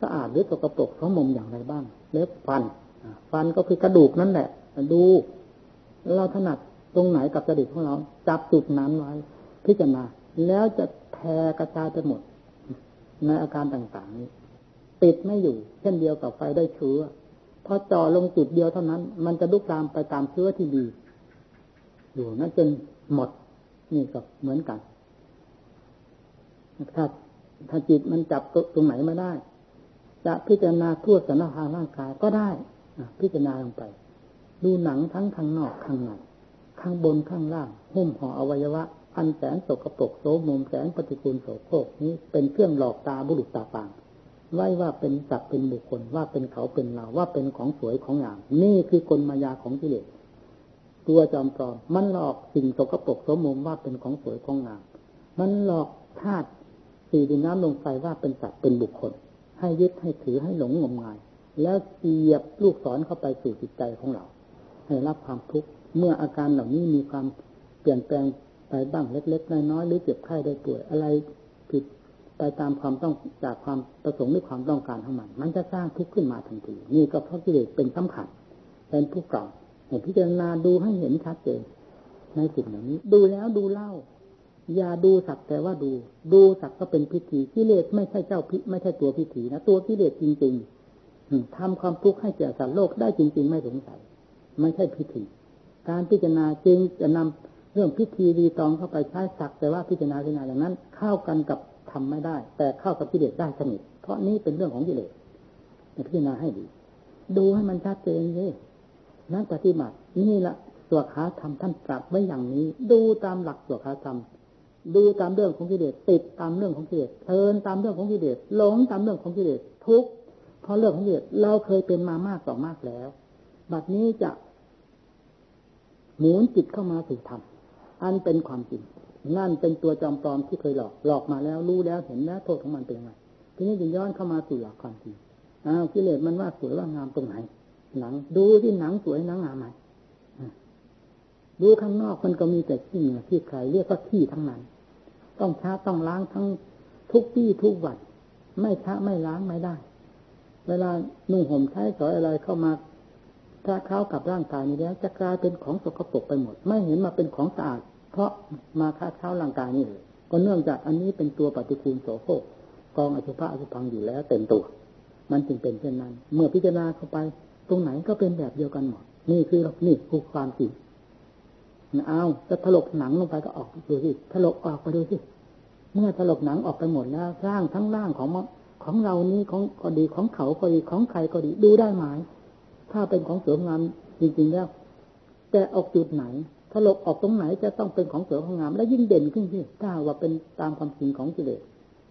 สะอาดหรือสกปรกของมุมอย่างไรบ้าง เล็บฟันฟันก็คือกระดูกนั่นแหละ ดู เราถนัดตรงไหนกับจริตของเรา จับจุดนั้นไว้พิจารณาแล้วจะแพ่กระจายไปหมด ในอาการต่างๆนี้ปิดไม่อยู่ เช่นเดียวกับไฟได้เชื้อพอจ่อลงจุดเดียวเท่านั้น มันจะลุกลามไปตามเชื้อที่ดี อยู่นั่นจนหมดนี่ก็เหมือนกัน ถ้าถ้าจิตมันจับตรงไหนมาได้ จะพิจารณาทั่วสารพางร่างกายก็ได้พิจารณาลงไป ดูหนังทั้งข้างนอกข้างในข้างบนข้างล่าง หุ้มห่ออวัยวะ อันแสนสกปรกโสมมแสนปฏิกูลโสโครกนี้เป็นเครื่องหลอกตาบุรุษตาปางไว้ว่าเป็นสัตว์เป็นบุคคลว่าเป็นเขาเป็นเราว่าเป็นของสวยของงามนี่คือกลมายาของกิเลสตัวจอมปลอมมันหลอกสิ่งสกปรกโสมมว่าเป็นของสวยของงาม มันหลอกธาตุ สี่ดินน้ำลงไฟว่าเป็นสัตว์เป็นบุคคล ให้ยึดให้ถือให้หลงงมงาย แล้วเสียบลูกศรเข้าไปสู่จิตใจของเรา ให้รับความทุกข์เมื่ออาการเหล่านี้มีความเปลี่ยนแปลงไปบ้างเล็กๆน้อยๆหรือเจ็บไข้ได้ป่วยอะไรผิดไปตามความต้องจากความประสงค์หรือความต้องการของมัน มันจะสร้างทุกข์ขึ้นมาทันทีนี่ก็เพราะกิเลสเป็นสำคัญเป็นผู้เก่าให้พิจารณาดูให้เห็นชัดเจนในสิ่งเหล่านี้ ดูแล้วดูเล่า อย่าดูสักแต่ว่าดู ดูสักก็เป็นพิธีกิเลสไม่ใช่เจ้าพิไม่ใช่ตัวพิธีนะตัวกิเลสจริงๆทำความทุกข์ให้แก่สัตว์โลกได้จริง ๆ ไม่สงสัยไม่ใช่พิธี การพิจารณาจึงจะนำเรื่องพิธีรีตองเข้าไปใช้สักแต่ว่าพิจารณาพิจารณาอย่างนั้น เข้ากันกับทำไม่ได้ แต่เข้ากับกิเลสได้สนิทเพราะนี้เป็นเรื่องของกิเลสพิจารณาให้ดี ดูให้มันชัดเจนเลยนักปฏิบัตินี่ละตัวขาธรรมท่านตรัสไว้อย่างนี้ ดูตามหลักตัวขาธรรม ดูตามเรื่องของกิเลสติดตามเรื่องของกิเลสเพลินตามเรื่องของกิเลสหลงตามเรื่องของกิเลสทุกเพราะเรื่องของกิเหตุเราเคยเป็นมามากต่อมากแล้ว บัดนี้จะหมุนจิตเข้ามาสู่ธรรมอันเป็นความจริงนั่นเป็นตัวจอมปลอมที่เคยหลอกหลอกมาแล้วรู้แล้วเห็นแล้วโทษของมันเป็นยังไงทีนี้จะย้อนเข้ามาสู่หลักความจริงอ้าวกิเลสมันว่าสวยว่างามตรงไหน หนัง ดูที่หนังสวยหนังงามไหมดูข้างนอกมันก็มีแต่ขี้เหงื่อขี้ใครเรียกว่าขี้ทั้งนั้น ต้องช้าต้องล้างทั้งทุกปี้ทุกวันไม่ช้าไม่ล้างไม่ได้ เวลานุ่งห่มใช้สอยอะไรเข้ามาถ้าเข้ากับร่างกายนี้แล้ว จะกลายเป็นของสกปรกไปหมด ไม่เห็นมาเป็นของสะอาด เพราะมาค้าเข้าร่างกายนี้เลยก็เนื่องจากอันนี้เป็นตัวปฏิคูลโสโครกกองอสุภะอสุพังอยู่แล้วเต็มตัว มันจึงเป็นเช่นนั้น เมื่อพิจารณาเข้าไป ตรงไหนก็เป็นแบบเดียวกันหมด นี่คือนี่คือความจริง เอาจะถลกหนังลงไปก็ออกดูสิถลกออกไปดูสิเมื่อถลกหนังออกไปหมดแล้วร่างทั้งร่างของของเรานี้ของก็ดีของเขาก็ดีของใครก็ดีดูได้ไหมถ้าเป็นของเสริมงามจริงๆแล้วแต่ออกจุดไหนถลบออกตรงไหนจะต้องเป็นของเสริมของงาม และยิ่งเด่นขึ้นที่ถ้าว่าเป็นตามความจริงของกิเลส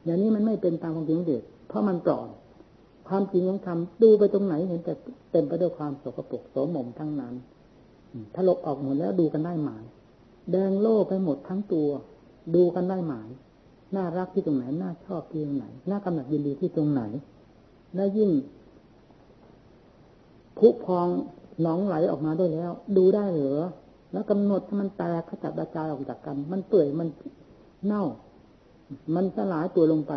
อย่างนี้มันไม่เป็นตามความจริงของกิเลสเพราะมันปลอมความจริงของธรรมดูไปตรงไหนเห็นแต่เต็มไปด้วยความสกปรกโสมมทั้งนั้น ถ้าลบออกหมดแล้วดูกันได้หมาย แดงโล่ไปหมดทั้งตัว ดูกันได้หมาย น่ารักที่ตรงไหน น่าชอบที่ตรงไหน น่ากำหนัดยินดีที่ตรงไหน และยิ่งผุพองหนองไหลออกมาด้วยแล้ว ดูได้เหรอ แล้วกำหนดให้มันแตกขจัดกระจายออกจากกัน มันเปื่อยมันเน่า มันสลายตัวลงไป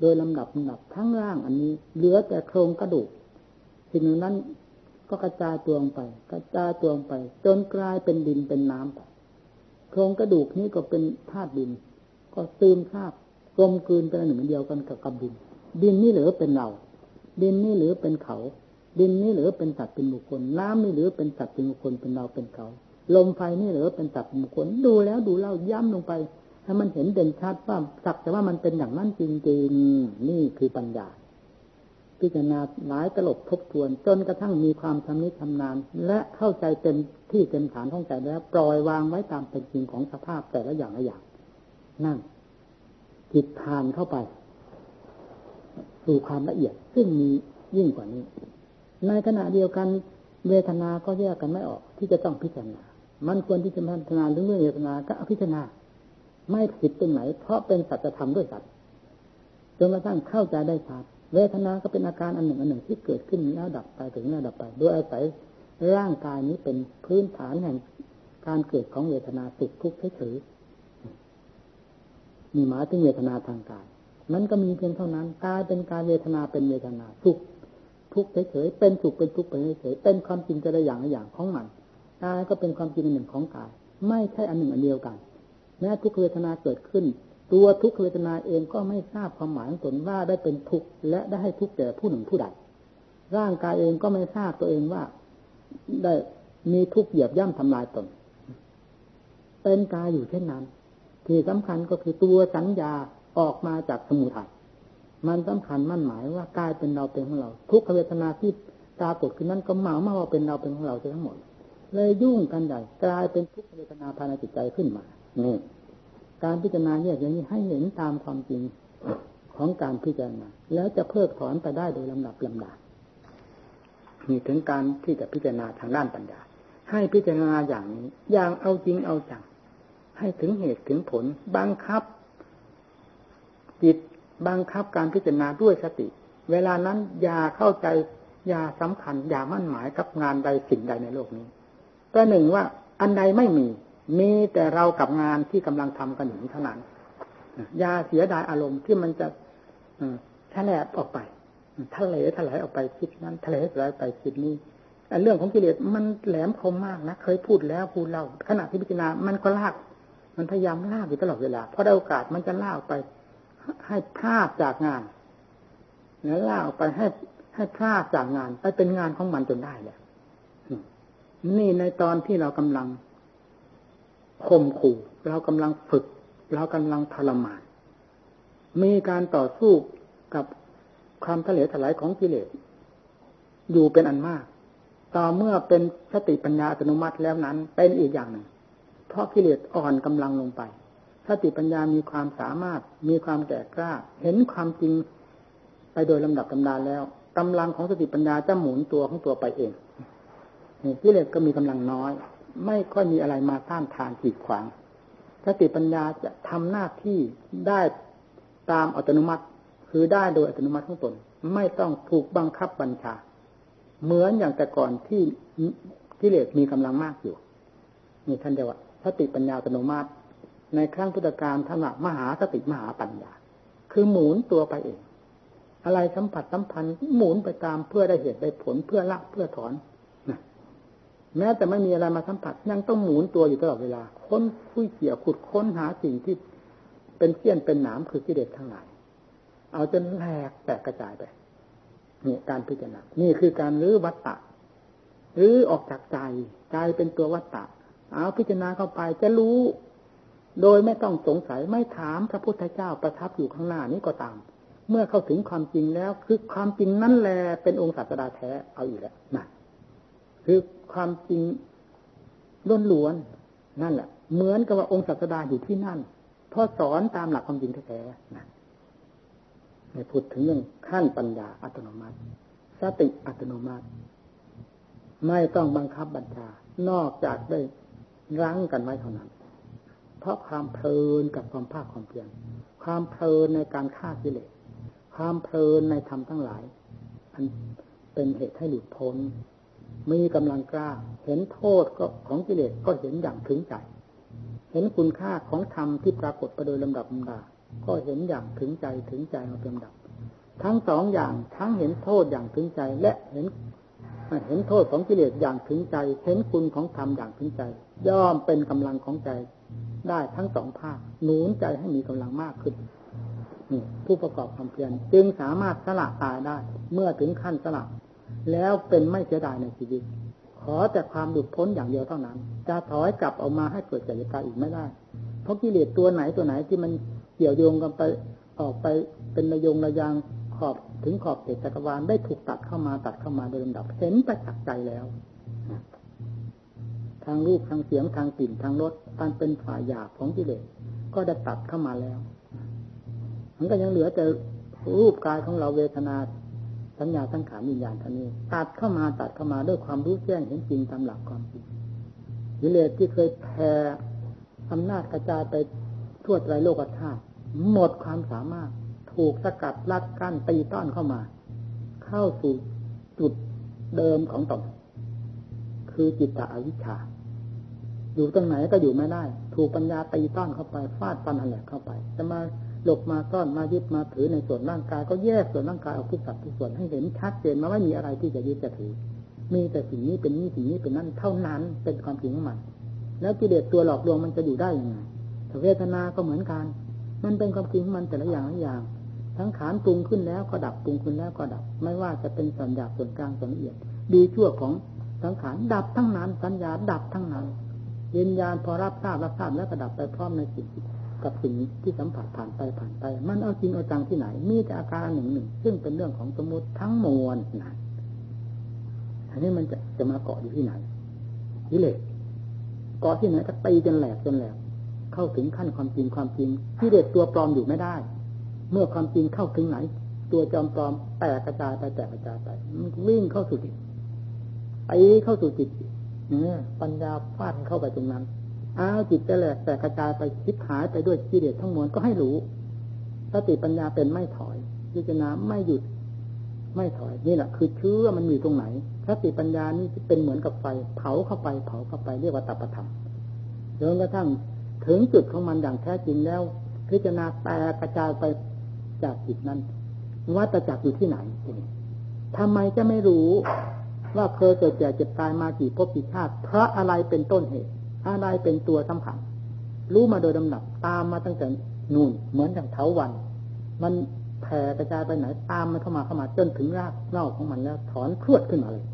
โดยลำดับลำดับทั้งร่างอันนี้ เหลือแต่โครงกระดูกสิ่งนั้น ก็กระจายตัวลงไป กระจายตัวลงไป จนกลายเป็นดินเป็นน้ำไปโครงกระดูกนี้ก็เป็นธาตุดิน ก็ซึมซาบกลมกลืนเป็นหนึ่งเดียวกันกับกับดิน ดินนี่เหลือเป็นเรา ดินนี่เหลือเป็นเขา ดินนี่เหลือเป็นสัตว์เป็นบุคคล น้ำนี่เหลือเป็นสัตว์เป็นบุคคลเป็นเราเป็นเขา ลมไฟนี่เหลือเป็นสัตว์เป็นบุคคลดูแล้วดูเล่าย้ำลงไปให้มันเห็นเด่นชัดว่าสักแต่ว่ามันเป็นอย่างนั้นจริงๆนี่คือปัญญา พิจารณาหลายตลบทบทวน จนกระทั่งมีความชำนิชำนาญ และเข้าใจเต็มที่เต็มฐานของใจแล้ว ปล่อยวางไว้ตามเป็นจริงของสภาพแต่ละอย่างละอย่าง นั่นจิตทานเข้าไป สู่ความละเอียด ซึ่งมียิ่งกว่านี้ ในขณะเดียวกันเวทนาก็แยกกันไม่ออก ที่จะต้องพิจารณา มันควรที่จะพิจารณาเรื่องเวทนาก็พิจารณา ไม่ผิดตรงไหน เพราะเป็นสัจธรรมด้วยสัตว์จนกระทั่งเข้าใจได้ชัด เวทนาก็เป็นอาการอันหนึ่งอันหนึ่งที่เกิดขึ้นแล้วดับไปถึงแล้วดับไป โดยอาศัยร่างกายนี้เป็นพื้นฐานแห่งการเกิดของเวทนาสุขทุกข์เฉยๆมีหมายถึงเวทนาทางกายนั้นก็มีเพียงเท่านั้นกายเป็นการเวทนาเป็นเวทนาสุขทุกข์เฉยๆเป็นสุขเป็นทุกข์เป็นเฉยๆเป็นความจริงจะได้อย่างอย่างของมันกายก็เป็นความจริงอันหนึ่งของกาย ไม่ใช่อันหนึ่งอันเดียวกันแม้ทุกเวทนาเกิดขึ้น ตัวทุกขเวทนาเองก็ไม่ทราบความหมายของตนว่าได้เป็นทุกข์และได้ให้ทุกข์แก่ผู้หนึ่งผู้ใดร่างกายเองก็ไม่ทราบตัวเองว่า ได้มีทุกข์เหยียบย่ำทำลายตน เป็นกายอยู่เช่นนั้น ที่สำคัญก็คือตัวสัญญาออกมาจากสมุทัยมันสำคัญมั่นหมายว่ากายเป็นเราเป็นของเรา ทุกขเวทนาที่ปรากฏขึ้นนั้นก็หมายมาว่าเป็นเราเป็นของเราทั้งหมด เลยยุ่งกันใหญ่กลายเป็นทุกขเวทนาภายในจิตใจขึ้นมานี่ การพิจารณาแยกอย่างนี้ให้เห็นตามความจริงของการพิจารณาแล้วจะเพิกถอนไปได้โดยลำดับลำดามีถึงการที่จะพิจารณาทางด้านปัญญา ให้พิจารณาอย่างนี้ อย่างเอาจริงเอาจัง ให้ถึงเหตุถึงผล บังคับ จิตบังคับการพิจารณาด้วยสติ เวลานั้นอย่าเข้าใจอย่าสำคัญอย่ามั่นหมายกับงานใดสิ่งใดในโลกนี้ก็หนึ่งว่าอันใดไม่มี มีแต่เรากับงานที่กำลังทำกันอยู่เท่านั้นยาเสียดายอารมณ์ที่มันจะทะเลออกไปทะเลถลายออกไปคิดนั้นทะเลถลายไปคิดนี้เรื่องของกิเลสมันแหลมคมมากนะเคยพูดแล้วพูดเล่าขณะที่พิจารณามันก็ลาก มันพยายามลากอยู่ตลอดเวลาเพอได้โอกาสมันจะลากไป ให้พลาดจากงานแล้วลากไปให้ให้พลาดจากงานไปเป็นงานของมันจนได้แหละนี่ในตอนที่เรากำลัง ข่มขู่ เรากำลังฝึก เรากำลังทรมาน มีการต่อสู้กับความทะเลถลายของกิเลสอยู่เป็นอันมาก ต่อเมื่อเป็นสติปัญญาอัตโนมัติแล้วนั้น เป็นอีกอย่างหนึ่ง เพราะกิเลสอ่อนกำลังลงไป สติปัญญามีความสามารถ มีความแก่กล้า เห็นความจริงไปโดยลำดับกำดานแล้วกำลังของสติปัญญาจะหมุนตัวของตัวไปเองกิเลสก็มีกำลังน้อย ไม่ค่อยมีอะไรมาต้านทานขีดขวางสติปัญญาจะทำหน้าที่ได้ตามอัตโนมัติ คือได้โดยอัตโนมัติของตน ไม่ต้องถูกบังคับบัญชา เหมือนอย่างแต่ก่อนที่กิเลสมีกำลังมากอยู่นี่ท่านเดียวว่าสติปัญญาอัตโนมัติ ในครั้งพุทธกาลท่านว่ามหาสติมหาปัญญา คือหมุนตัวไปเอง อะไรสัมผัสสัมพันธ์หมุนไปตามเพื่อได้เหตุได้ผลเพื่อละเพื่อถอน แม้แต่ไม่มีอะไรมาสัมผัสยังต้องหมุนตัวอยู่ตลอดเวลา ค้นคุยเกี่ยวขุดค้นหาสิ่งที่เป็นเสี้ยนเป็นหนามคือกิเลสทั้งหลาย เอาจนแหลกแตกกระจายไปนี่การพิจารณา นี่คือการรื้อวัตตะรื้อออกจากใจใจเป็นตัววัตตะ เอาพิจารณาเข้าไปจะรู้ โดยไม่ต้องสงสัยไม่ถามพระพุทธเจ้าประทับอยู่ข้างหน้านี้ก็ตาม เมื่อเข้าถึงความจริงแล้ว คือความจริงนั่นแหละเป็นองค์ศาสดาแท้เอาอีกแล้วนะ คือความจริงล้นล้วนนั่นแหละ เหมือนกับว่าองค์ศาสดาอยู่ที่นั่นเพราะสอนตามหลักความจริงแท้ๆนะในพูดถึงเรื่องขั้นปัญญาอัตโนมัติ สติอัตโนมัติ ไม่ต้องบังคับบัญชา นอกจากได้รั้งกันไว้เท่านั้น เพราะความเพลินกับความภาคความเพียร ความเพลินในการฆ่ากิเลส ความเพลินในธรรมทั้งหลาย อันเป็นเหตุให้หลุดพ้น มีกำลังกล้า เห็นโทษก็ของกิเลสก็เห็นอย่างถึงใจ เห็นคุณค่าของธรรมที่ปรากฏไปโดยลำดับลำดา ก็เห็นอย่างถึงใจถึงใจมาเป็นลำดับ ทั้งสองอย่างทั้งเห็นโทษอย่างถึงใจและเห็นเห็นโทษของกิเลสอย่างถึงใจ เห็นคุณของธรรมอย่างถึงใจ ย่อมเป็นกำลังของใจ ได้ทั้งสองภาคหนุนใจให้มีกำลังมากขึ้นผู้ประกอบความเพียรจึงสามารถสละตายได้ เมื่อถึงขั้นสละ แล้วเป็นไม่เสียดายในชีวิต ขอแต่ความหลุดพ้นอย่างเดียวเท่านั้น จะถอยกลับออกมาให้เกิดกิเลสอีกไม่ได้ เพราะกิเลสตัวไหนตัวไหนที่มันเกี่ยวโยงกันไปออกไปเป็นระยงระยางขอบถึงขอบเขตจักรวาลได้ถูกตัดเข้ามาตัดเข้ามาโดยลำดับเห็นประจักษ์ใจแล้ว ทางรูปทางเสียงทางกลิ่นทางรสการเป็นฝ่ายหยาบของกิเลสก็ได้ตัดเข้ามาแล้ว มันก็ยังเหลือแต่รูปกายของเราเวทนา สัญญาสังขารวิญญาณท่านี้ตัดเข้ามาตัดเข้ามาด้วยความรู้แจ้งเห็นจริงตามหลักความจริงกิเลสที่เคยแผ่อำนาจกระจายไปทั่วไตรโลกธาตุหมดความสามารถ ถูกสกัดลัดกั้นตีต้อนเข้ามา เข้าสู่จุดเดิมของตนคือจิตตะอวิชชา อยู่ตรงไหนก็อยู่ไม่ได้ ถูกปัญญาตีต้อนเข้าไปฟาดฟันหันแหลกเข้าไป จะมา หลบมาซ่อนมายึดมาถือในส่วนร่างกาย ก็แยกส่วนร่างกายออกทุกสัดทุกส่วนให้เห็นชัดเจนมาไม่มีอะไรที่จะยึดจะถือ มีแต่สิ่งนี้เป็นนี้สิ่งนี้เป็นนั่นเท่านั้นเป็นความจริงของมัน แล้วกิเลสตัวหลอกลวงมันจะอยู่ได้ยังไงเวทนา ก็เหมือนกัน มันเป็นความจริงของมันแต่ละอย่างละอย่างทั้งขานปรุงขึ้นแล้วก็ดับปรุงขึ้นแล้วก็ดับ ไม่ว่าจะเป็นสัญญาส่วนกลางส่วนละเอียด ดีชั่วของสังขารดับทั้งนั้นสัญญาดับทั้งนั้นวิญญาณพอรับทราบรับทราบแล้วก็ดับไปพร้อมในสิ่ง กับสิ่งที่สัมผัสผ่านไปผ่านไป มันเอาจริงเอาจังที่ไหน มีแต่อาการหนึ่งหนึ่งซึ่งเป็นเรื่องของสมมติทั้งมวลนะอันนี้มันจะจะมาเกาะอยู่ที่ไหนนี่เลยเกาะที่ไหนก็ตีจนแหลกจนแหลกเข้าถึงขั้นความจริงความจริงที่เด็ดตัวปลอมอยู่ไม่ได้ เมื่อความจริงเข้าถึงไหน ตัวจอมปลอมแตกกระจายไปแตกกระจายไปมันวิ่งเข้าสู่จิตไปเข้าสู่จิตเนี่ยปัญญาฟาดเข้าไปตรงนั้น อ้าวจิตจะแหลกแต่กระจายไปคิดหายไปด้วยกิเลสทั้งมวลก็ให้รู้สติปัญญาเป็นไม่ถอยพิจารณาไม่หยุด ไม่ถอยนี่แหละคือเชื่อมันมีตรงไหนสติปัญญานี่เป็นเหมือนกับไฟ เผาเข้าไป เผาเข้าไปเรียกว่าตัปธรรมจนกระทั่งถึงจุดของมันอย่างแท้จริงแล้ว พิจารณาแต่กระจายไปจากจิตนั้นว่าตจักอยู่ที่ไหนทำไมจะไม่รู้ว่าเคยเกิดแก่เจ็บตายมากี่ภพกี่ชาติเพราะอะไรเป็นต้นเหตุ อะไรเป็นตัวสำคัญรู้มาโดยลำดับตามมาตั้งแต่นู่นเหมือนอย่างเถาวัน มันแผ่กระจายไปไหนตามมันเข้ามาเข้ามาจนถึงรากเง่าของมันแล้ว ถอนพรวดขึ้นมาเลย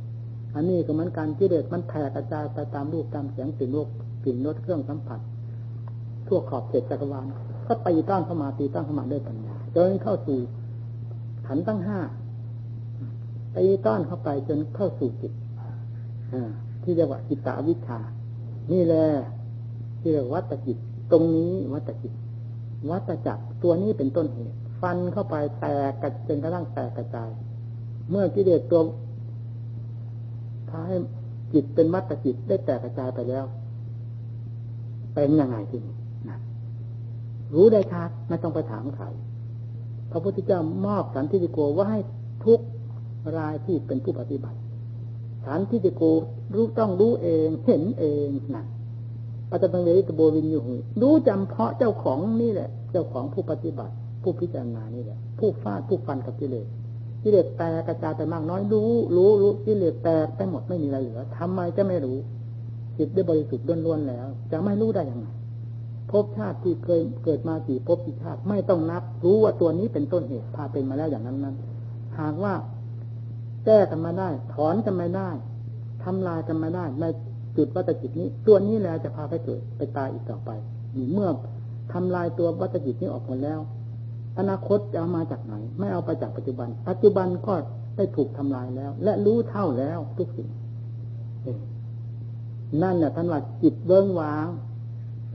อันนี้ก็เหมือนการกิเลสมันแผ่กระจายไปตามรูปตามเสียงสิ่งโลกสิ่งรสเครื่องสัมผัสทั่วขอบเขตจักรวาลก็ตีต้อนเข้ามาตีต้อนเข้ามาด้วยปัญญาจนเข้าสู่ขันตั้งห้าตีต้อนเข้าไปจนเข้าสู่จิตที่เรียกว่าจิตตาวิชา นี่แหละที่เรียกวัตจิตตรงนี้วัตจิตวัตจักรตัวนี้เป็นต้นเหตุฟันเข้าไปแตกกระจนกระทั่งแตกกระจาย เมื่อกิเลสตัวพาให้จิตเป็นวัตจิตได้แตกกระจายไปแล้ว เป็นยังไงทีนี้นะรู้ได้ชัดไม่ต้องไปถามใครพระพุทธเจ้ามอบสันติโกว่าให้ทุกรายที่เป็นผู้ปฏิบัติ สันทิฏฐิโกรู้ต้องรู้เองเห็นเองนะปัจจุบันเวริตโบวินอยู่รู้จำเพาะเจ้าของนี่แหละ เจ้าของผู้ปฏิบัติ ผู้พิจารณานี่แหละ ผู้ฟาดผู้ฟันกับกิเลสกิเลสแตกกระจายไปมากน้อยรู้ รู้รู้กิเลสแตกไปหมดไม่มีอะไรเหลือทำไมจะไม่รู้จิตได้บริสุทธิ์ล้วนๆแล้ว จะไม่รู้ได้ยังไงภพชาติที่เคยเกิดมากี่ภพกี่ชาติไม่ต้องนับ รู้ว่าตัวนี้เป็นต้นเหตุพาเป็นมาแล้วอย่างนั้นนั้น หากว่า แก้กันมาได้ ถอนกันมาได้ทำลายกันมาได้ ในจุดวัตจิตนี้ ตัวนี้แหละจะพาไปเกิดไปตายอีกต่อไปเมื่อทำลายตัววัตจิตนี้ออกหมดแล้ว อนาคตจะเอามาจากไหน ไม่เอาไปจากปัจจุบัน ปัจจุบันก็ได้ถูกทำลายแล้ว และรู้เท่าแล้วทุกสิ่งนั่นแหละท่านว่าจิตเบิ้งวาง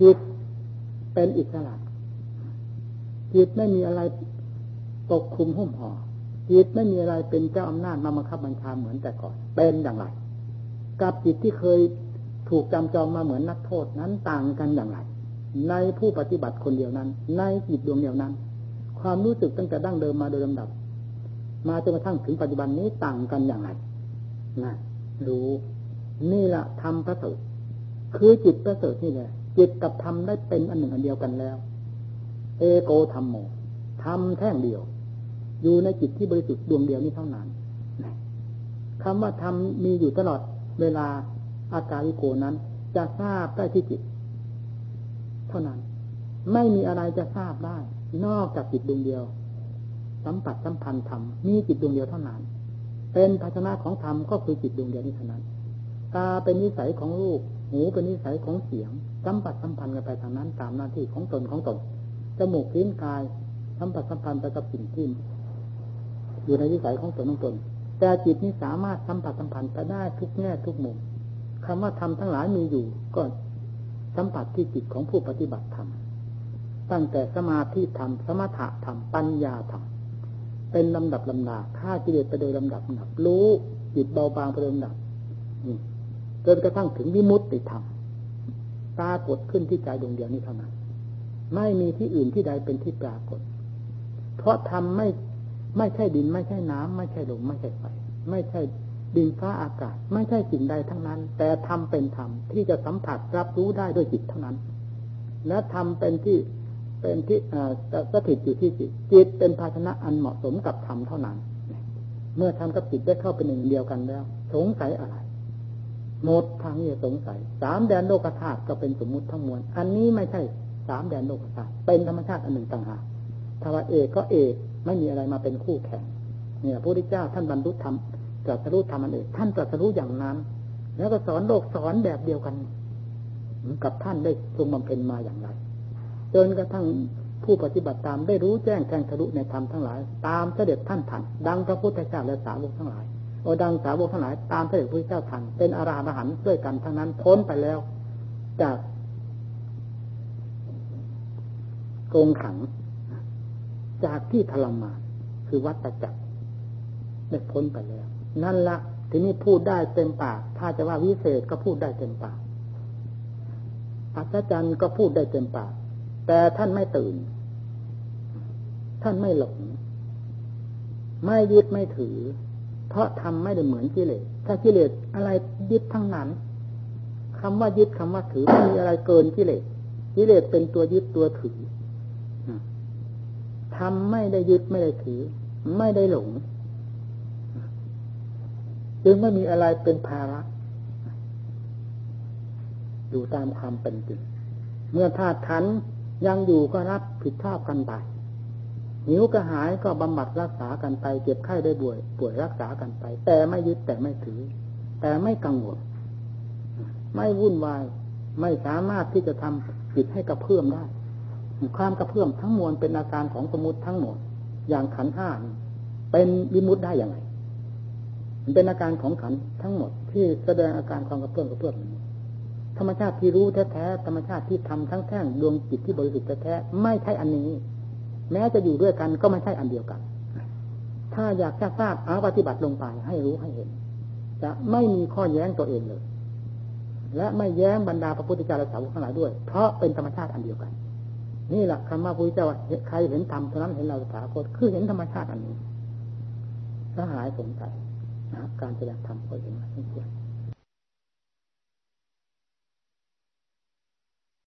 จิตเป็นอิสระจิตไม่มีอะไรปกคลุมหุ้มห่อ จิตไม่มีอะไรเป็นเจ้าอำนาจมาบังคับบัญชาเหมือนแต่ก่อน เป็นอย่างไร กับจิตที่เคยถูกจำจองมาเหมือนนักโทษนั้นต่างกันอย่างไร ในผู้ปฏิบัติคนเดียวนั้น ในจิตดวงเดียวนั้น ความรู้สึกตั้งแต่ดั้งเดิมมาโดยลำดับ มาจนกระทั่งถึงปัจจุบันนี้ต่างกันอย่างไรนะรู้นี่แหละทำประเสริฐคือจิตประเสริฐนี่แหละจิตกับธรรมได้เป็นอันหนึ่งอันเดียวกันแล้ว เอโกธรรมโมธรรมแท่งเดียว อยู่ในจิตที่บริสุทธิ์ดวงเดียวนี้เท่านั้นคำว่าธรรมมีอยู่ตลอดเวลาอาการวิโกนั้น จะทราบได้ที่จิต เท่านั้น ไม่มีอะไรจะทราบได้ นอกจากจิตดวงเดียว สัมผัสสัมพันธ์ธรรมมีจิตดวงเดียวเท่านั้น เป็นภาชนะของธรรมก็คือจิตดวงเดียวนี้เท่านั้นตาเป็นนิสัยของรูปหูเป็นนิสัยของเสียง สัมผัสสัมพันธ์กันไปทางนั้นตามหน้าที่ของตนของตนจมูกลิ้นกายสัมผัสสัมพันธ์ไปกับสิ่งที่ อยู่ในนิสัยของตนของตน แต่จิตนี้สามารถสัมผัสสัมพันธ์ไปได้ทุกแง่ทุกมุมคำว่าธรรมทั้งหลายมีอยู่ ก็สัมผัสที่จิตของผู้ปฏิบัติธรรมตั้งแต่สมาธิธรรม สมถะธรรม ปัญญาธรรม เป็นลำดับลำนาฆ่ากิเลสไปโดยลำดับลำดับรู้จิตเบาบางไปโดยลำดับจนกระทั่งถึงวิมุตติธรรมปรากฏขึ้นที่ใจดวงเดียวนี้เท่านั้น ไม่มีที่อื่นที่ใดเป็นที่ปรากฏ เพราะธรรมไม่ ไม่ใช่ดิน ไม่ใช่น้ำไม่ใช่ลมไม่ใช่ไฟไม่ใช่ดินฟ้าอากาศ ไม่ใช่สิ่งใดทั้งนั้น แต่ธรรมเป็นธรรมที่จะสัมผัสรับรู้ได้ด้วยจิตเท่านั้น และธรรมเป็นที่เป็นที่สถิตอยู่ที่จิตจิตเป็นภาชนะอันเหมาะสมกับธรรมเท่านั้น เมื่อธรรมกับจิตได้เข้าเป็นหนึ่งเดียวกันแล้ว สงสัยอะไรหมดทางนี้สงสัยสามแดนโลกธาตุก็เป็นสมมุติทั้งมวลอันนี้ไม่ใช่สามแดนโลกธาตุเป็นธรรมชาติอันหนึ่งต่างหากถ้าว่าเอกก็เอก ไม่มีอะไรมาเป็นคู่แข่ง เนี่ยพระพุทธเจ้าท่านบรรลุธรรมตรัสรู้ธรรมอันเอกท่านตรัสรู้อย่างนั้น แล้วก็สอนโลกสอนแบบเดียวกันกับท่านได้ทรงบำเพ็ญมาอย่างไรจนกระทั่งผู้ปฏิบัติตามได้รู้แจ้งแทงทะลุในธรรมทั้งหลาย ตามเสด็จท่านทันดังพระพุทธเจ้าและสาวกทั้งหลายโอดังสาวกทั้งหลายตามเสด็จพระพุทธเจ้าทันเป็นอาราหันด้วยกันทั้งนั้นพ้นไปแล้ว จากโกงขัง จากที่ทรมาน คือวัฏจักรได้พ้นไปแล้ว นั่นละทีนี้พูดได้เต็มปาก ถ้าจะว่าวิเศษก็พูดได้เต็มปากอัศจรรย์ก็พูดได้เต็มปาก แต่ท่านไม่ตื่น ท่านไม่หลง ไม่ยึดไม่ถือ เพราะทำไม่ได้เหมือนกิเลส ถ้ากิเลสอะไรยึดทั้งนั้นคำว่ายึดคำว่าถือไม่มีอะไรเกินกิเลส กิเลสเป็นตัวยึดตัวถือ ทำไม่ได้ยึดไม่ได้ถือ ไม่ได้หลง จึงไม่มีอะไรเป็นภาระ อยู่ตามความเป็นจริง เมื่อธาตุขันยังอยู่ก็รับผิดชอบกันไปหิวกระหายก็บำบัดรักษากันไปเจ็บไข้ได้ป่วย ป่วยรักษากันไป แต่ไม่ยึดแต่ไม่ถือ แต่ไม่กังวล ไม่วุ่นวาย ไม่สามารถที่จะทำจิตให้กระเพื่อมได้ ความกระเพื่อมทั้งมวลเป็นอาการของสมุติทั้งหมด อย่างขันห้าเป็นวิมุตได้อย่างไรมันเป็นอาการของขันทั้งหมด ที่แสดงอาการความกระเพื่อมกระเพื่อมธรรมชาติที่รู้แท้ๆธรรมชาติที่ทำทั้งแท่งดวงจิตที่บริสุทธิ์แท้ๆไม่ใช่อันนี้ แม้จะอยู่ด้วยกันก็ไม่ใช่อันเดียวกัน ถ้าอยากจะทราบเอาปฏิบัติลงไปให้รู้ให้เห็น จะไม่มีข้อแย้งตัวเองเลย และไม่แย้งบรรดาพระพุทธเจ้าและสาวกทั้งหลายด้วย เพราะเป็นธรรมชาติอันเดียวกัน นี่แหละคำว่าพุทธเจ้าใครเห็นธรรมเท่านั้นเห็นเราสถาคตคือเห็นธรรมชาติอันนี้ถ้าหายสงสัยนะการแสดงธรรมก็เห็นมาเช่นเดียว